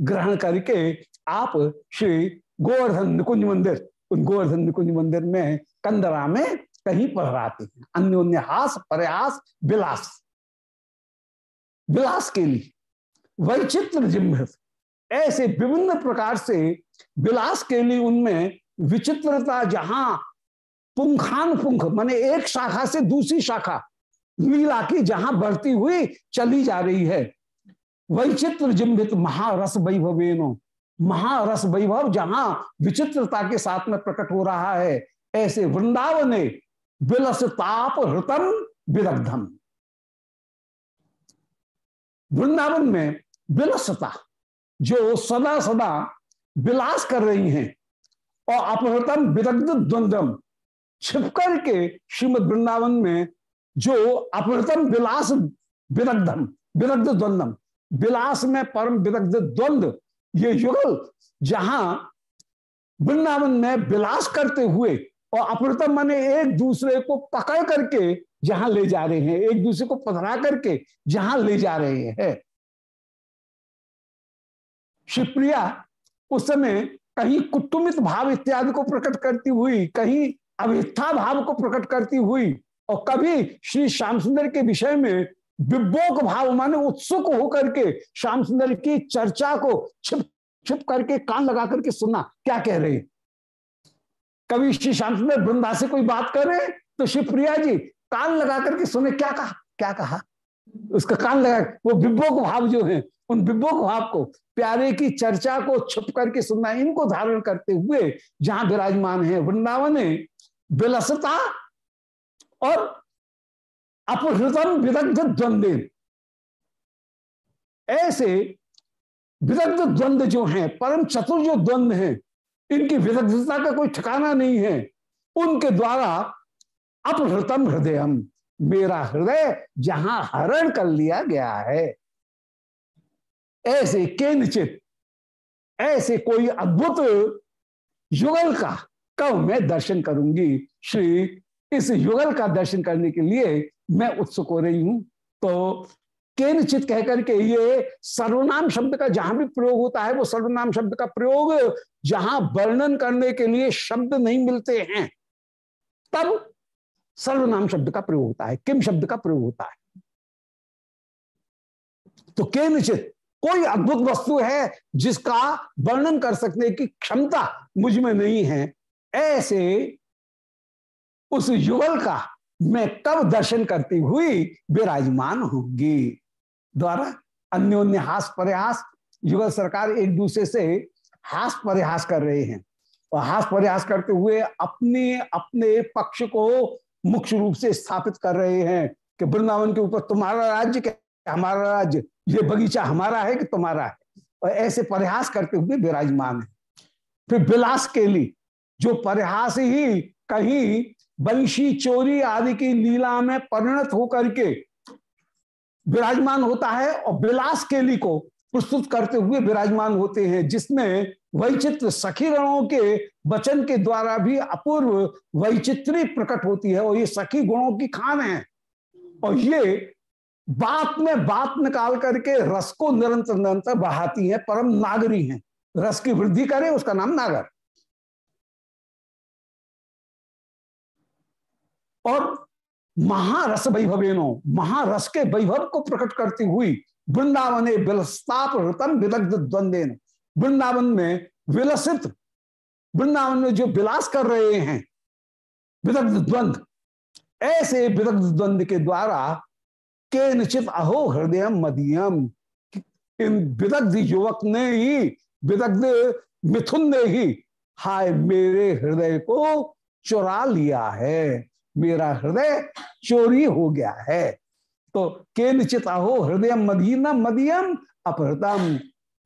ग्रहण करके आप श्री गोवर्धन निकुंज मंदिर, उन गोवर्धन निकुंज मंदिर में कंदरा में कहीं पहराते हैं। अन्योन्य हास प्रयास, विलास। विलास के लिए वैचित्र जिम्भ ऐसे विभिन्न प्रकार से विलास के लिए उनमें विचित्रता, जहाँ पुंखान पुंख माने एक शाखा से दूसरी शाखा, लीला की जहाँ बढ़ती हुई चली जा रही है। वैचित्र जिम्बित महारस वैभवेनो। महारस वैभव जहाँ विचित्रता के साथ में प्रकट हो रहा है। ऐसे वृंदावन बिलस ताप हृतम विदग्धम वृंदावन में विलसता जो सदा सदा विलास कर रही हैं, और अपहृतम विदग्ध द्वंद्वम, छिपकर के श्रीमद वृंदावन में जो अपहृतम विलास विदग्धम विदग्ध द्वंद्वम विलास में परम विदग्ध द्वंद्व, ये युगल, जहाँ वृंदावन में विलास करते हुए और अपहृतम माने एक दूसरे को पकड़ करके जहाँ ले जा रहे हैं, एक दूसरे को पधरा करके जहाँ ले जा रहे हैं। शिवप्रिया, उस समय कहीं कुटुमित भाव इत्यादि को प्रकट करती हुई, कहीं अभिथा भाव को प्रकट करती हुई, और कभी श्री श्याम सुंदर के विषय में विभोक भाव माने उत्सुक होकर के श्याम सुंदर की चर्चा को छिप छिप करके कान लगा करके सुनना, क्या कह रहे कभी श्री सुंदर वृंदा से कोई बात करे तो शिवप्रिया जी कान लगा करके सुने, क्या कहा? क्या कहा? उसका कान लगा, वो विभोक भाव जो है, उन विभोक भाव को, प्यारे की चर्चा को छुप करके सुनना, इनको धारण करते हुए जहाँ विराजमान है वृंदावन विलसता और अपहृतम विदग्ध द्वंद्व। ऐसे विदग्ध द्वंद्व जो है, परम चतुर जो द्वंद्व हैं इनकी विदग्धता का कोई ठिकाना नहीं है, उनके द्वारा अपहृतम हृदय मेरा हृदय जहाँ हरण कर लिया गया है। ऐसे के निचित ऐसे कोई अद्भुत युगल का कब मैं दर्शन करूँगी? श्री, इस युगल का दर्शन करने के लिए मैं उत्सुक हो रही हूँ। तो केनचित कहकर के ये सर्वनाम शब्द का जहाँ भी प्रयोग होता है, वो सर्वनाम शब्द का प्रयोग जहाँ वर्णन करने के लिए शब्द नहीं मिलते हैं, तब सर्वनाम शब्द का प्रयोग होता है। किम शब्द का प्रयोग होता है। तो केनचित कोई अद्भुत वस्तु है जिसका वर्णन कर सकने की क्षमता मुझमें नहीं है, ऐसे उस युगल का मैं कब दर्शन करती हुई विराजमान होंगी। द्वारा अन्योन्य हास प्रयास युगल सरकार एक दूसरे से हास प्रयास कर रहे हैं। और हास प्रयास करते हुए अपने अपने पक्ष को मुख्य रूप से स्थापित कर रहे हैं कि वृंदावन के ऊपर तुम्हारा राज्य क्या हमारा राज्य, ये बगीचा हमारा है कि तुम्हारा है? और ऐसे प्रयास करते हुए विराजमान है। फिर विलास के लिए, जो प्रयास ही कहीं बंशी चोरी आदि की लीला में परिणत होकर के विराजमान होता है और विलास केली को प्रस्तुत करते हुए विराजमान होते हैं, जिसमें वैचित्र सखी गणों के वचन के द्वारा भी अपूर्व वैचित्री प्रकट होती है और ये सखी गुणों की खान है। और ये बात में बात निकाल करके रस को निरंतर निरंतर बढ़ाती है, परम नागरी हैं। रस की वृद्धि करे, उसका नाम नागर। और महारस वैभवेनो महारस के वैभव को प्रकट करती हुई वृंदावन विलस्ताप हृतम विदग्ध द्वंदेन। वृंदावन में विलसित, वृंदावन में जो विलास कर रहे हैं विदग्ध द्वंद, ऐसे विदग्ध द्वंद के द्वारा के निश्चित अहो हृदय मदियम, इन विदग्ध युवक ने ही विदग्ध मिथुन ने ही, हाय मेरे हृदय को चुरा लिया है। मेरा हृदय चोरी हो गया है। तो के निश्चित अहो हृदय मदीना मदियम अपहृतम।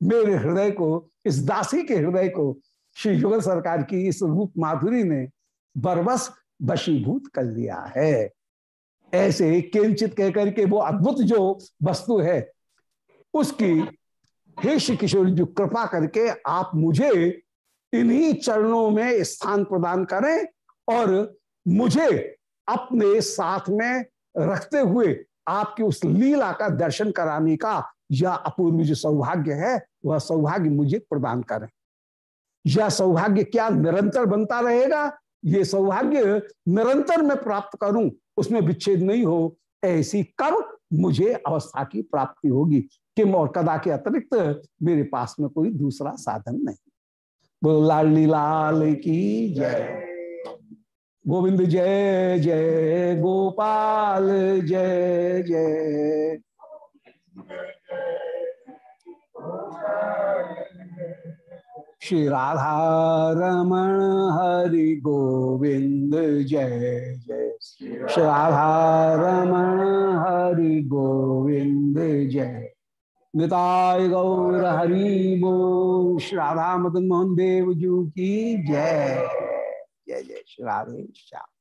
मेरे हृदय को, इस दासी के हृदय को श्री युगल सरकार की इस रूप माधुरी ने बरबस बशीभूत कर लिया है। ऐसे किंचित कहकर के वो अद्भुत जो वस्तु है, उसकी हे श्री किशोर जी, कृपा करके आप मुझे इन्हीं चरणों में स्थान प्रदान करें और मुझे अपने साथ में रखते हुए आपकी उस लीला का दर्शन कराने का यह अपूर्व जो सौभाग्य है, वह सौभाग्य मुझे प्रदान करें। यह सौभाग्य क्या निरंतर बनता रहेगा? ये सौभाग्य निरंतर मैं प्राप्त करूँ, उसमें विच्छेद नहीं हो, ऐसी कब मुझे अवस्था की प्राप्ति होगी। किम और कदा के अतिरिक्त मेरे पास में कोई दूसरा साधन नहीं। बोलो, लाली लाल की जय। गोविंद जय जय गोपाल, जय जय। श्री राधा रमण हरि गोविंद जय जय। श्री राधा रमण हरि गोविंद जय। निताय गौर हरि बो श्री राधा मदन मोहन देव जू की जय। जय जय श्री राधे श्याम